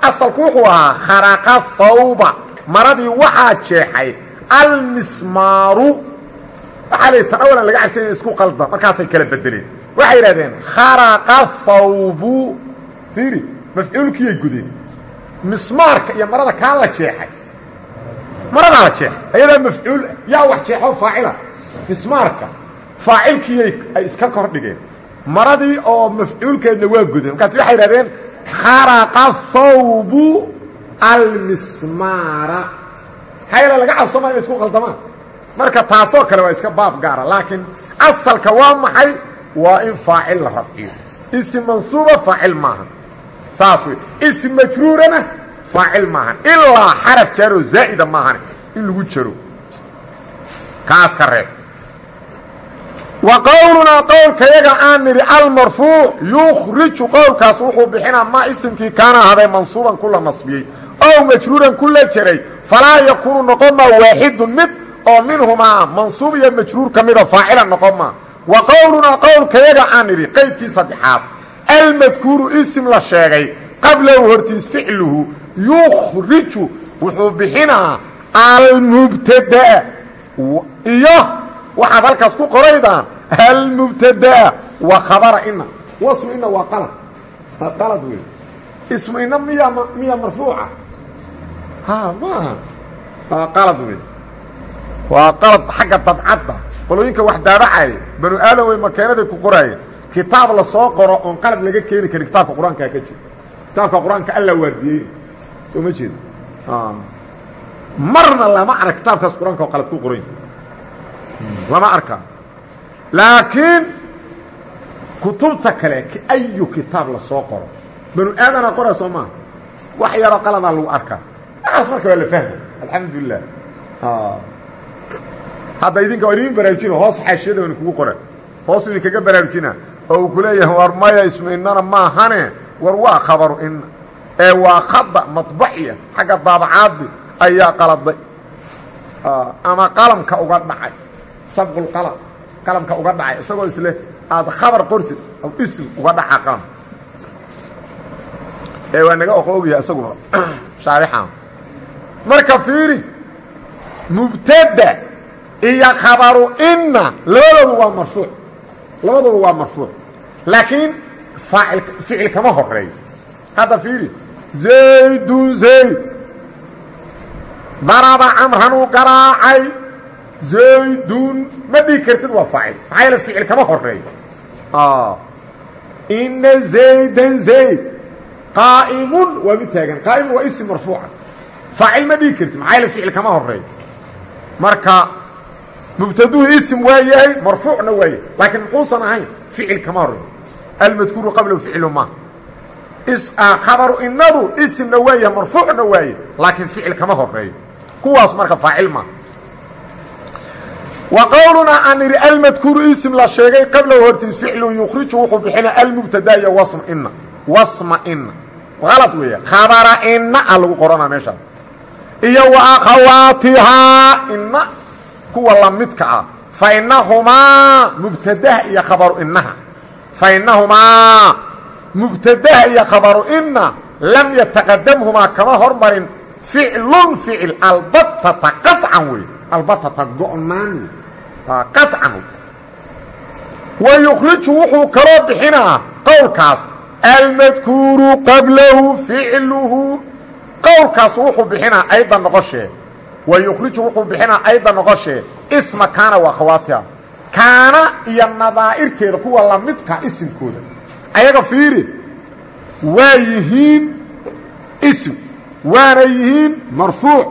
asalku wuxuu ahaa kharaqa thawba. Maradii waxaa jeexay almismaaru. Waxaa la tan awalan laga cabsanya isku qalda markaasay kala bedeleen. Waxay yidhahdeen kharaqa thawbu. Fiiri mafcuulkiyay gudeen mismaarka iyo marada kaa la jeexay. Maradaa la jeexay. Ayadaa mafcuul yaa wax jeexo faacila. Mismaarka faacilkiiyay ay iska kor dhigeen. Maradii oo mafcuulkeedna waa gudeen. Markaas waxay yidhahdeen kharaqa thawbu almismaara. Hayla laga cabsoma inay isku qaldamaan marka taasoo kale waa iska baab gaara laakiin asalka waa maxay? Waa in faacil la rafciyo. Isim mansuuba faacil maahan saas wey isim majruurana? Faacil maahan. Ilaa xaraf jaaroo zaa'ida maahan in lagu jaro. Kaas ka reeb. Wa qowlunaa qowlkayaga aan nidhi almarfuuc yukhriju qowlkaas wuxuu bixinaa maa isimkii kaana ahaday mansuuban kula nasbiyey ow majruuran kula jaray falaa yakuunu noqon maa waaxidun mid oo minhumaa mansuub iyo majruur ka mida faacila noqon maa. Wa qowlunaa qowlkayaga aan almadkuuru isim la sheegay qablahu hortiis ficluhu yukhriju wuxuu bixinaa almubtadaa iyo waxaad halkaas ku qoraydaan almubtadaa wa khabara ina wasmu ina waa qalad qalad wey ismu ina miya miya marfuuca. Ha maaha waa qalad wey waa qalad xagga dabcadda qolooyinka wax daabacaya banu aadam way makeenaday ku qoraayeen kitaab la soo qoro oon qalad laga keeni karin kitaabka qur'aankaa ka jira kitaabka qur'aanka alla waardiyey. Soo ma jeeda marna lama arag kitaabkaas qur'aanka oo qalad ku qoran lama arkaa laakiin kutubta kale ayu kitaab la soo qoro. Banu aadana qora soo maaha wax yaroo qaladaa lagu arkaa waxaas marka waa la fahma alxamdulilah hadda idinka waa idin baraarujina hoos xaashiyada wayna kugu qoran hoos idinkaga baraarujina oo uu ku leeyahay war maya ismu inana maahane war waa khabaru ina ee waa khada maطbaciya xagga daabacaadi ayaa qaladay. Ama qalamka uga dhacay sabqulqalam qalamka uga dhacay isagoo isle aad khabar qorsid aw ism uga dhaca qalam. Ee waa naga oqo ogyahay isaguna shaarixan marka fiiri mubtada iyo khabaru ina labadoodu waa marfuuc labadoodu waa marfuuc. Laakiin ficil kama horeeyo hadda fiiri zaydun zayd. Daraba camran uu garaacay. Zaydun ma dhigi kartid waa faacil. Maxaa yeele ficil kama horeeyo ina zaydan zayd. Qaa'imun waa mid taagan. Qaa'imun waa isim marfuuca. Faacil ma dhigi kartid. Maxaa yeele ficil kama horeeyo marka mubtaduhu isim waa yahay marfuucna waa yahay laakiin muxuusan ahayn ficil kama horeeyo almadkuuru qablahu ficlu ma. Khabaru inadu isimna waa yahay marfuucna waaye laakiin ficil kama horeeyo kuwaas marka faacil ma. Wa qowlunaa aan idhi almadkuuru ism la sheegay qablahu hortiis ficlu yukhriju wuxuu bixina almubtada iyo wasma ina wasma ina qalad weeya khabara ina a lagu qoranaa meeshaas iyo wa akhawaatihaa ina kuwa lamidka ah fa inahumaa mubtadaha iyo khabaru inaha fa inahumaa mubtadaha iyo khabaru ina lam yataqadamhumaa kama hormarin ficlun ficil albatata qaطcan wey. Albatata go'naan wey. Qaطcan wa yukhriju wuxuu kaloo bixinaa qowlkaas almadkuuru qablahu ficluhu. Qowlkaas wuxuu bixinaa ayda noqoshee wa yukhriju wuxuu bixinaa ayda noqoshee isma kaana waa khawaatiha kaana iyo nadaa'irteeda kuwa lamidka isimkooda ayaga fiiri waa yihiin ism waana yihiin marfuuc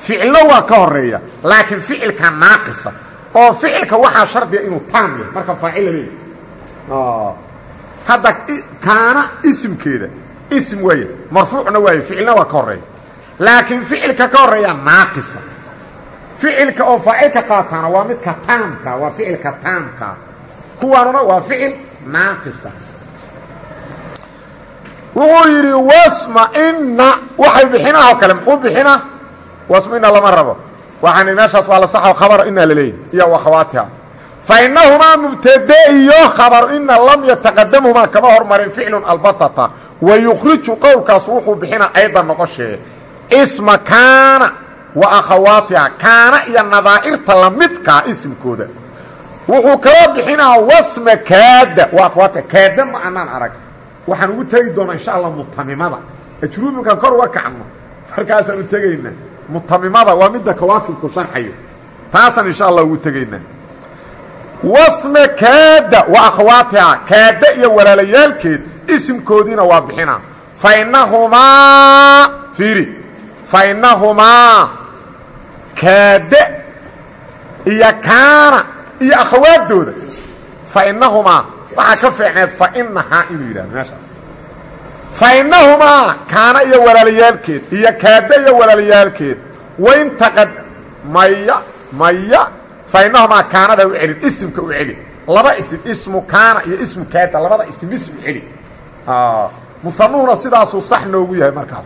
ficillo waa ka horreeya laakiin ficilka naaqisa oo ficilka waxaa shardiga inuu taam yahay marka faacil la leeyahy hadda kaana isimkeeda ism waaya marfuucna waaye ficilna waa ka horreeya laakiin ficilka ka horreeya naaqisa. Ficilka oo faacilka qaataana waa midka taamka waa ficilka taamka. Kuwaanuna waa ficil naaqisa. Wuxuu yidhi wasma ina waxay bixinaa oo kale muxuu bixinaa? Wasma ina lama rabo. Waxaan meeshaas waa la saxo khabar ina laleeyahy iyo akhawaatiha fa mubtade iyo khabar ina lam yataqadamhumaa kama hormarin ficlun albatata wa qowlkaas wuxuu bixinaa ayda noqoshee isma kaana wa akhawaatiha kaana iyo nadaa'irta lamidkaa isimkooda. Wuxuu kaloo bixinaa wasma kaada waa akhawaatiha kaada ma anaan arag. Waxaan ugu tegi doonaa insha allah mutamimada. Ajruuminkan kor uga kacno markaasaan u tegaynaa mutamimada waa midda kawaakibku sharxayo. Taasaan insha allah ugu tegaynaa wasme kaada wa akhawaatiha kaada iyo walaalayaalkeed isimkoodiina waa bixinaa. Fa inahumaa fiiri fa inahumaa kaada iyo kaana iyo akhawaaddooda fa inahumaa waxaa ka fiicneed fa inahaa inuu yidhahdo meesha. Fa inahumaa kaana iyo walaalayaalkeed iyo kaada iyo walaalayaalkeed wain taqad maya maya fa inahumaa kaanada u celin isimka u celi laba isim ismu kaana iyo ismu kaada labada isim ism u celi musanuhuna sidaasuu sax noogu yahay markaas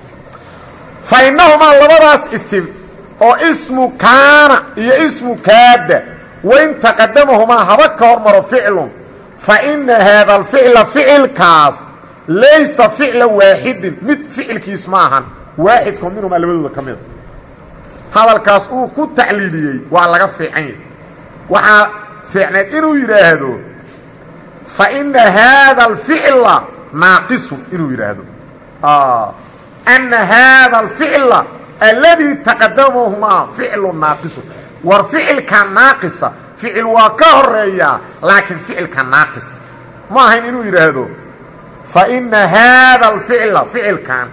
fa inahumaa labadaas isim oo ismu kaana iyo ismu kaada wain taqadamahumaa haba ka hormaro ficlun faina haada alficla ficilkaas laysa ficla waaxidin mid ficilkiis ma ahan waaxidkoo minhumaa labadooda ka mida hadalkaas uu ku tacliiliyey waa laga fiican yahy waxaa fiicneed inuu yidhaahdo faina haada alficla naaqisun inuu yidhaahdo ana haada alficla alladii taqadamahumaa ficlu naaqisun war ficilka naaqisa ficil waa ka horeeyaa laakiin ficilka naaqisa ma ahayn inuu yidhaahdo fa ina haada alficla ficilkan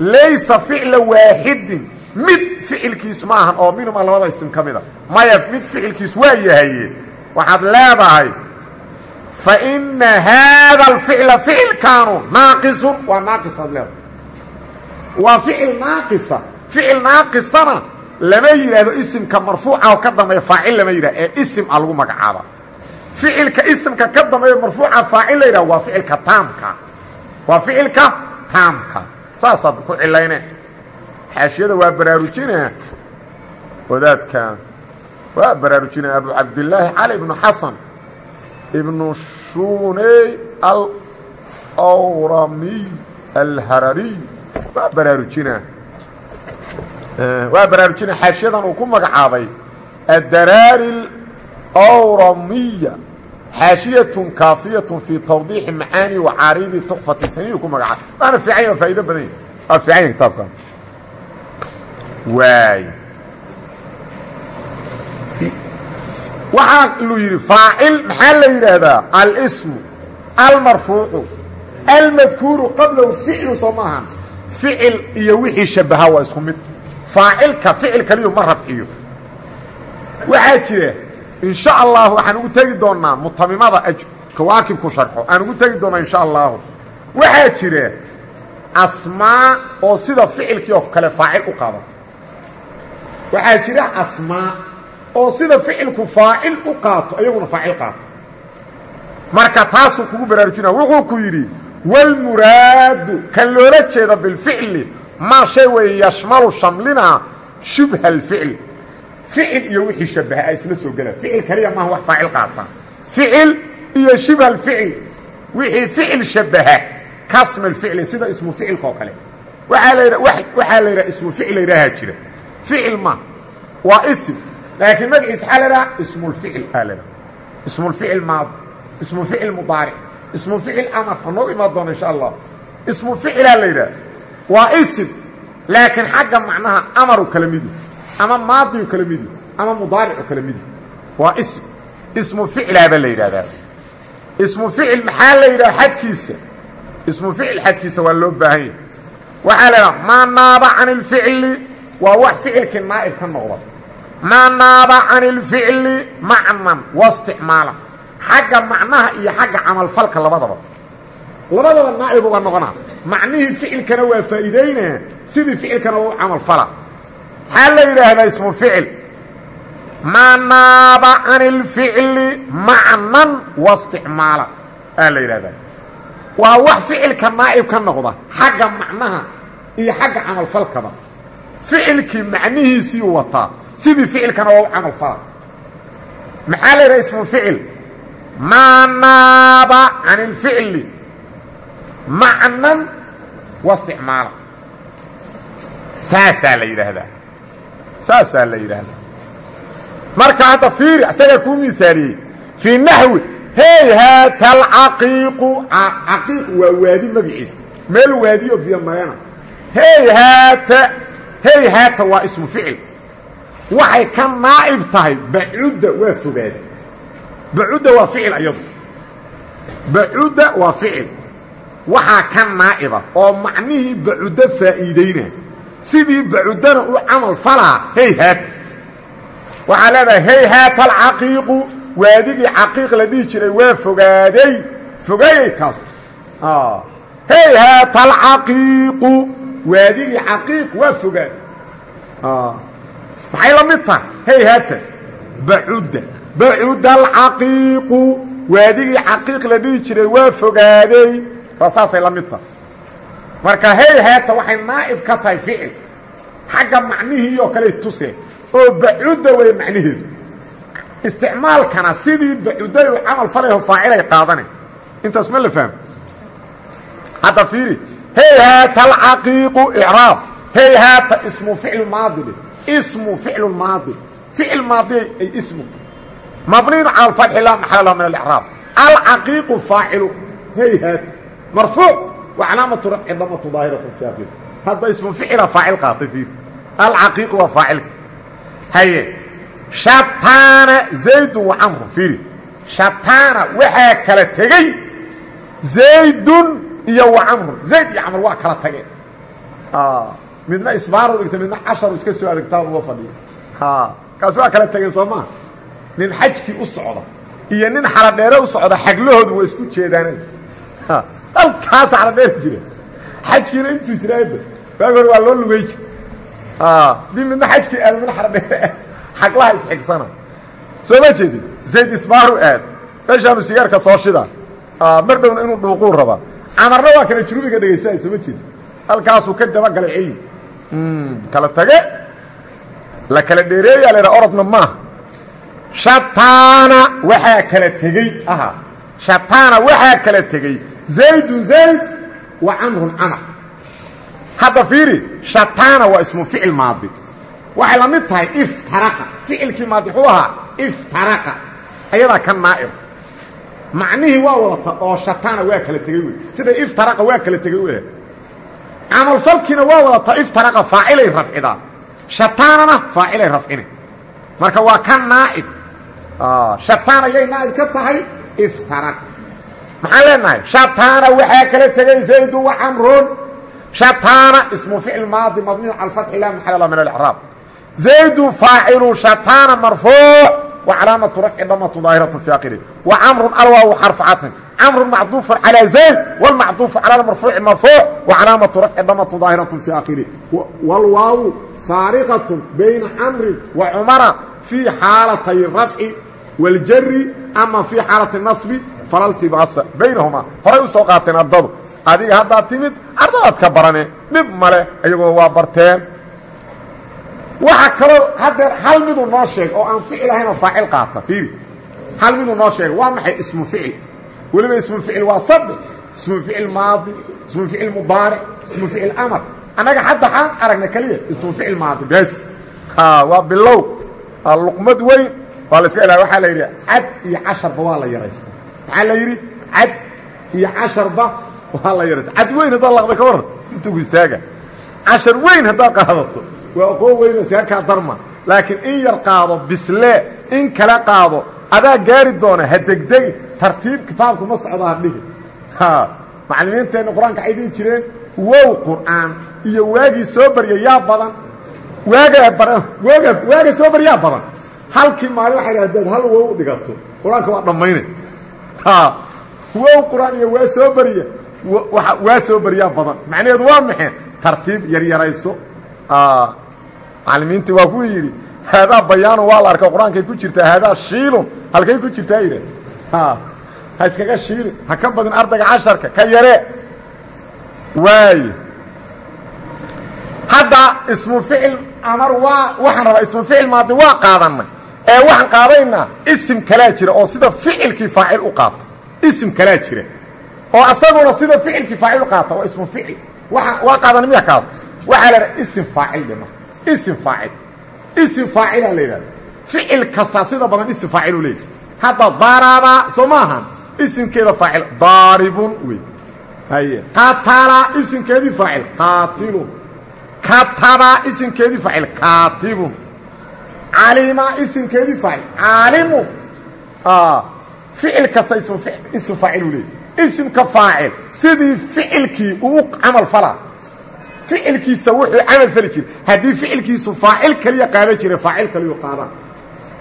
laysa ficla waaxidin mid ficilkiis ma ahan oo minhuma labada isim ka mida maya mid ficilkiis waa yahaye waxaad leedahay fa ina haada alficla ficilkaanu naaqisun waa naaqisaad leedahay waa ficil naaqisa. Ficil naaqisana lama yidhaahdo isimka marfuuca oo ka dambeeya faacil lama yidhah ee isim a lagu magacaaba. Ficilka isimka ka dambeeya marfuuca faacil la yidhah waa ficilka taamka. Waa ficilka taamka. Saasaad ku cilayne. Xaashiyada waa baraarujina wadaadka waa baraarujina abu cabdillaahi cali ibnu xasan ibnu shuney alawramiy alharariy waa baraarujina waa baraarujina xaashiyadan uu ku magacaabay. Addaraari alawramiya xaashiyatun kaafiyatun fii tawdiixi macaani wacaaribi tukfati saniyu ku magacaabay. Waana fiican ya faa'ido badan yahy waa fiican yahy kitaabkan. Waay. Waxaa lu yidhi faacil maxaa la yidhaahdaa? Alsmu almarfuucu almadkuuru qablahu ficlu soo maahan ficil iyo wixii shabaha waa isku mid. Faacilka ficil kaliyu ma rafciyo. Waxaa jira in sha allahu waxaan ugu tegi doonaa mutamimada kawaakibku sharxo aan ugu tegi doonaa insha allahu. Waxaa jira asmaa oo sida ficilkii oo kale faacil u qaadato waxaa jira asmaa oo sida ficilku faacil u qaato iyaguna faacil qaato. Marka taasuu kugu baraarujinaya wuxuu ku yidhi wاlmuraadu kan loola jeeda bilficli maa shay weeye yashmalu shamlinaa shubha اlficli ficil iyo wixii shabaha a isla soo gelaa ficil kaliya maaha wax faacil qaata ficil iyo shibha اlficl wixii ficil shabaha kasm اlficli sida ismu ficilka oo kale waaa la waxaa la yidhaha ismu ficil la yidhaahaa jira ficil ma waa ism laakiin magaciisa xaa la idhaha ismulficil aa la dhaha ismulficil maadi ismu ficil mudaaric ismu ficil amar hanoo imaan doona insha allah. Ismu ficilaa la yidhaha waa isim laakiin xagga macnaha amaru kala midi ama maadiu kala midi ama mudaaricu kala midi waa ism. Ismu ficilaa baa la yidhahdaa ismu ficil maxaa la yidhaha xadkiisa? Ismu ficil xadkiisa waa loo baahan yahay. Waxaa la idhaha maa naaba can اlficli waa wax ficilkii naa'ib ka noqda. Maa naaba can اlficli macnan wasticmaala xagga macnaha iyo xagga camalfalka labadaba. Labadaba naa'ib uga noqonaa. Macnihii ficilkana waa faa'iidaynaa sidii ficilkana u camalfala. Maxaa la yidhaahdaa ismu ficil. Maa naaba can اlficli macnan wasticmaala aa la yidhahdaa waa wax ficilka naa'ib ka noqda xagga macnaha iyo xagga camalfalkaba. Ficilkii macnihiisiiu wataa sidii ficilkana waa u camalfala. Maxaa la yidhaha ismu ficil maa naaba can اlficli macnan wasticmaala saasaa la yidhaahdaa saasaa la yidhaahdaa marka hadda fiiri isagaa kuu miaaliyey fii naxwi hey haata alcaqiiqu caqiiqu waa waadi magaciisa meel waadiyo biyo marena hey haata hey haata waa ismu ficil waxay ka naa'ib tahay bacudda waa fogaada bacudda waa ficil ayadu. Bacudda waa ficil. Waxaa ka naa'iba oo macnihii bacuddo faa'iidayna. Sidii bacuddana u camal falaa hey haata waxaa leedahay hey haata alcaqiiqu waadigii caqiiq la dhihi jiray waa fogaaday. Fogaayay kaasu. Hey haata alcaqiiqu waadigii caqiiq waa fogaaday. Maxay la mid tahay hey haata bacudda bacudda alcaqiiqu waadigii caqiiq la dhihi jiray waa fogaaday waa saasay la mid tahay marka hey haata waxay naa'ib ka tahay ficil. Xagga macnihii oo kale tusee oo bacudda wey macnaheedu isticmaalkana sidii bacudday u camal falaho faacilay qaadane. Intaas ma la fahmo? Hadda fiiri hey haata alcaqiiqu icraab hey haata ismu ficlu mabniin cala alfatxi laa maxala lahu min alicraab alcaqiiqu faacilu hey haata marfuuc wa calaamatu rafci damatu daahiratu fi akhir hadda ismu ficila faacil qaatay fiiri alcaqiiqu waa faacilka haye shataana zaydun wa camrun fiiri shataana waxaa kala tegey zaydun iyo wa camrun zayd iyo camr waa kala tageen midna isbaaru dhigtay midna casharu iska soo adegtaa uga fadhiya kaas waa kala tegeen soo maa nin xajkii u socda iyo nin xaladheere u socda xaglahoodu waa isku jeedaan halkaas xaladheer jira xajkiina intuu jira hadda waagi hore waa loo lugay jir. Dii midna xajkii aad midna xaladheere xaglaha isxigsana soo ma jeedin? Zayd isbaaru aad. Meeshaanu sigaarka soo shida mar dhowna inuu dhuuquu rabaa camarna waa kala jurubiga dhegaysanay soo ma jeedin? Halkaasuu ka dabagalay cilmi kala tage? La kala dheereeyaa la ydhaha orodna maaha shataana waxaa kala tegey aha. Shataana waxaa kala tegey zaydun zayd wa camrun camar hadda fiiri shataana waa ismu ficil maadi. Waxay la mid tahay iftaraqa. Ficilkii maadi ahaa iftaraqa ayadaa ka naa'ib. Macnihii waa wadata oo shataana waa kala tegey sida iftaraqa waa kala tegey ahe camalfalkiina waa wadataa iftaraqa faacilay rafcidaa shataanana faacilay rafcina marka waa ka naa'ib Ah, shataanayay naa'ib ka tahay iftarak. Maxaan leenahay? Shataana waxaa kala tegay zaydu wa camrun shataana ismu ficil maadi mabniun cala fatxi la maxalala min alcraab zaydu faacilu shataana marfuuc wa calaamatu rafci dhamatun daahiratun fi aqiri wa camrun alwaaw xarfu cadfin camrun macduufun calaa zayd walmacduufu cala marfuuci marfuuc wa calaamatu rafci dhamatun daahiratun fi aqiri walwaawu faariqatun bayna camrin wa cumara fii xaalatay rafci waاljari ama fii xaalati nasbi falaltibaasa baynahumaa horay u soo qaateen ardadu adiga haddaad timid ardadaad ka barane dhib male iyagoo waa barteen waxa kaloo haddeer hal miduu noo sheeg oo aan ficil ahayn oo faacil qaata fiiri hal miduu noo sheega waa maxay ismu ficil weliba ismu ficil waa saddex ismu ficil maadi ismu ficil mudaaric ismu ficil amar annaga hadda xaan aragna keliya ismu ficil maadi bes waa bilow luqmad weyn waa la iska ilaha waxaa la yidhi cad iyo casharba waa la yaraysta. Maxaa la yidhi? Cad iyo casharba waa la yaraysta. Cad weyn haddaad laqda ka waran intugu istaaga. Cashar weyn haddaad qaadato. Waa aqoon weyno seerkaa darma laakiin in yar qaado bislee in kala qaado adaa gaari doona ha degdegi tartiib kitaabku ma socdo hadhihi macallimiinteenna qur'aanka waxay dhihi jireen wow qur'aan iyo waagii soo barya yaa badan waagaa bara waaga waaga soo baryaa badan halkii maalin waxay dhaha hadaad hal wow dhigato. Qur'aanka waa dhammaynay wow qur'aan iyo waa soo bariya waa soo baryaa badan. Macnaheedu waa maxay tartiib yaryarayso macallimiintii waa ku yidhi haadaa bayaanu waa la arka qur'aankay ku jirtaa haadaa shiilun. Halkay ku jirtaa yidha ha iskaga shiilin. Ha ka badin ardayga casharka ka yaree. Waaye hadda ismu ficil amar waa waxaan rabaa ismu ficil maadi waa qaadannay ee waxaan qaadaynaa isim kalaa jira oo sida ficilkii faacil u qaata. Isim kalaa jira. Oo asaguna sida ficilkii faacil u qaata waa ismu ficil. Waa qaadanay miya kaas. Waxaa la dhaha isim faacil dhima isim faacil. Isim faacilaa la yidhahda ficil kastaa sida badan isim faaciluu leeyahy hadda daraba soo ma ahan. Isimkeeda faacil daaribun wey haye. Qatala isimkeedii faacil qaatilun kataba isimkeedii faacil kaatibun calima isimkeedii faacil caalimun ficil kasta ism ism faaciluu leeyahy isimka faacil. Sidii ficilkii uu camal falaa. Ficilkiisa wuxuu camal fali jiray. Haddii ficilkiisu faacil keliya qaadan jiray faacil kaliyu qaadaan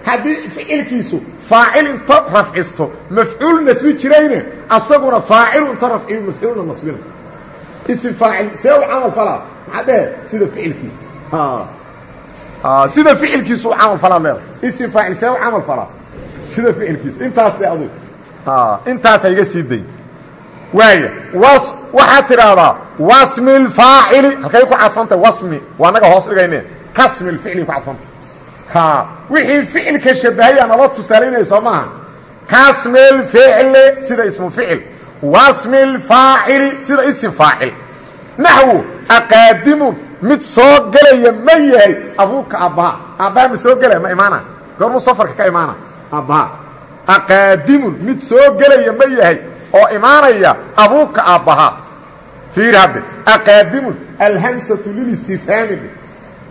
haddii ficilkiisu faacil inta rafcisto mafcuul nasbi jirayne asaguna faacilu inta rafciyo mafcuulna nasbina. Isim faacil see u camal falaa. Maxaa dhehe sida ficilkiisa sida ficilkiisu u camal falaa leeda isim faacil see u camal falaa sida ficilkiisa intaas dhe adug intaasa iga sii day waaya was waxaad tidhaahdaa wasmi اlfaacili halkay ku cadfantay wasmi waa naga hoos dhigayne kasmi اlficli ku cadfantay ka wixii ficilka shabahayaa nala tusaalaynaya soo maaha kasmi اlficli sida ismu ficil wasmi اlfaacili sida isim faacil naxwu aqaadimun mid soo gelaya ma yahay abuuka aabbaha aabbaha ma soo gelaya ma imaana? Goormuu safarka ka imaana? Aabbaha aqaadimun mid soo gelaya ma yahay oo imaanaya abuuka aabbahaa fiir hadde aqaadimun alhamsatu lilistifhaami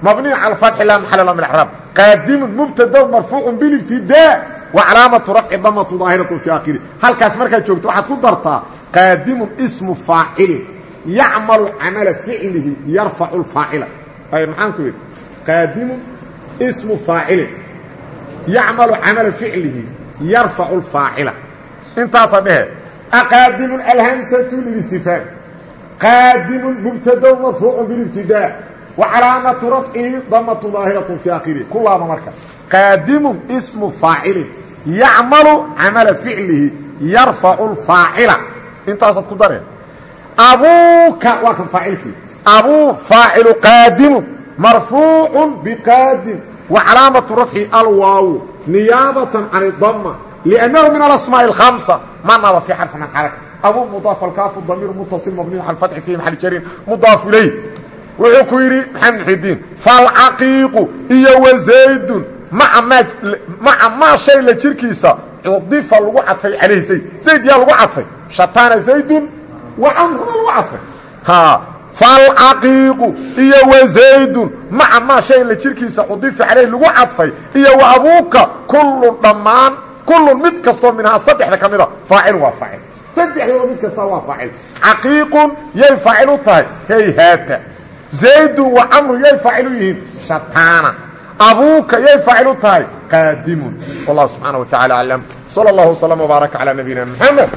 mabniyu cala fatxi laa maxala la min acraab qaadimun mubtadaun marfuucun bilibtidaa wa calaamatu rafci damatu daahiratu fi akhiri halkaas markaad joogto waxaad ku dartaa qaadimun ismu faacilin yacmalu camala ficlihi yarfacu lfaacila. Ay maxaan ku yidhi? Qaadimun ismu faacilin. Yacmalu camala ficlihi yarfacu lfaacila. Intaasaa dhehe aqaadimun alhamsatu lilistifhaam. Qaadimun mubtadaun marfuucun bilibtidaa wa calaamatu rafcihi damatu daahiratu fi akhirihi ku laaba marka. Qaadimun ismu faacilin. Yacmalu camala ficlihi yarfacu lfaacila. Intaasaad ku dareen abuuka waa kan faacilkii abuu faacilu qaadimun marfuucu biqaadim wa calaamatu rafci alwaawu niyaabatan can idama liannahu min alasmaaءi اlhamsa ma naba fi xarfi man xaraka abuu mudaaf alkaafu damiir mutaصil mabniyu cala fatxi fi maxali jarin mudaaf ilayh wuxuu ku yidhi maxamed muxidiin falcaqiiqu iyo wazaydun maca maa shay la jirkiisa cudifa lagu cadfay calayhi zayd zayd yaa lagu cadfay shataana zaydun anhuna lagu cadfay falcaqiiqu iyo wazaydun maca maa shay la jirkiisa cudifa caleyh lagu cadfay iyo wa abuuka kullun dhammaan kullun mid kastoo minhaa saddexda ka mida ah, faacil waa faacil. Saddexdooda mid kastaa waa faacil. Caqiiqun yay faacil u tahay hayhaata zaydun wa camru yay faacil u yihiin shataana. Abuuka yay faacil u tahay qaadimun. Wallah subxaana wa tacala aclam sala allahu waslama wbaaraka calaa nabiyina moxamed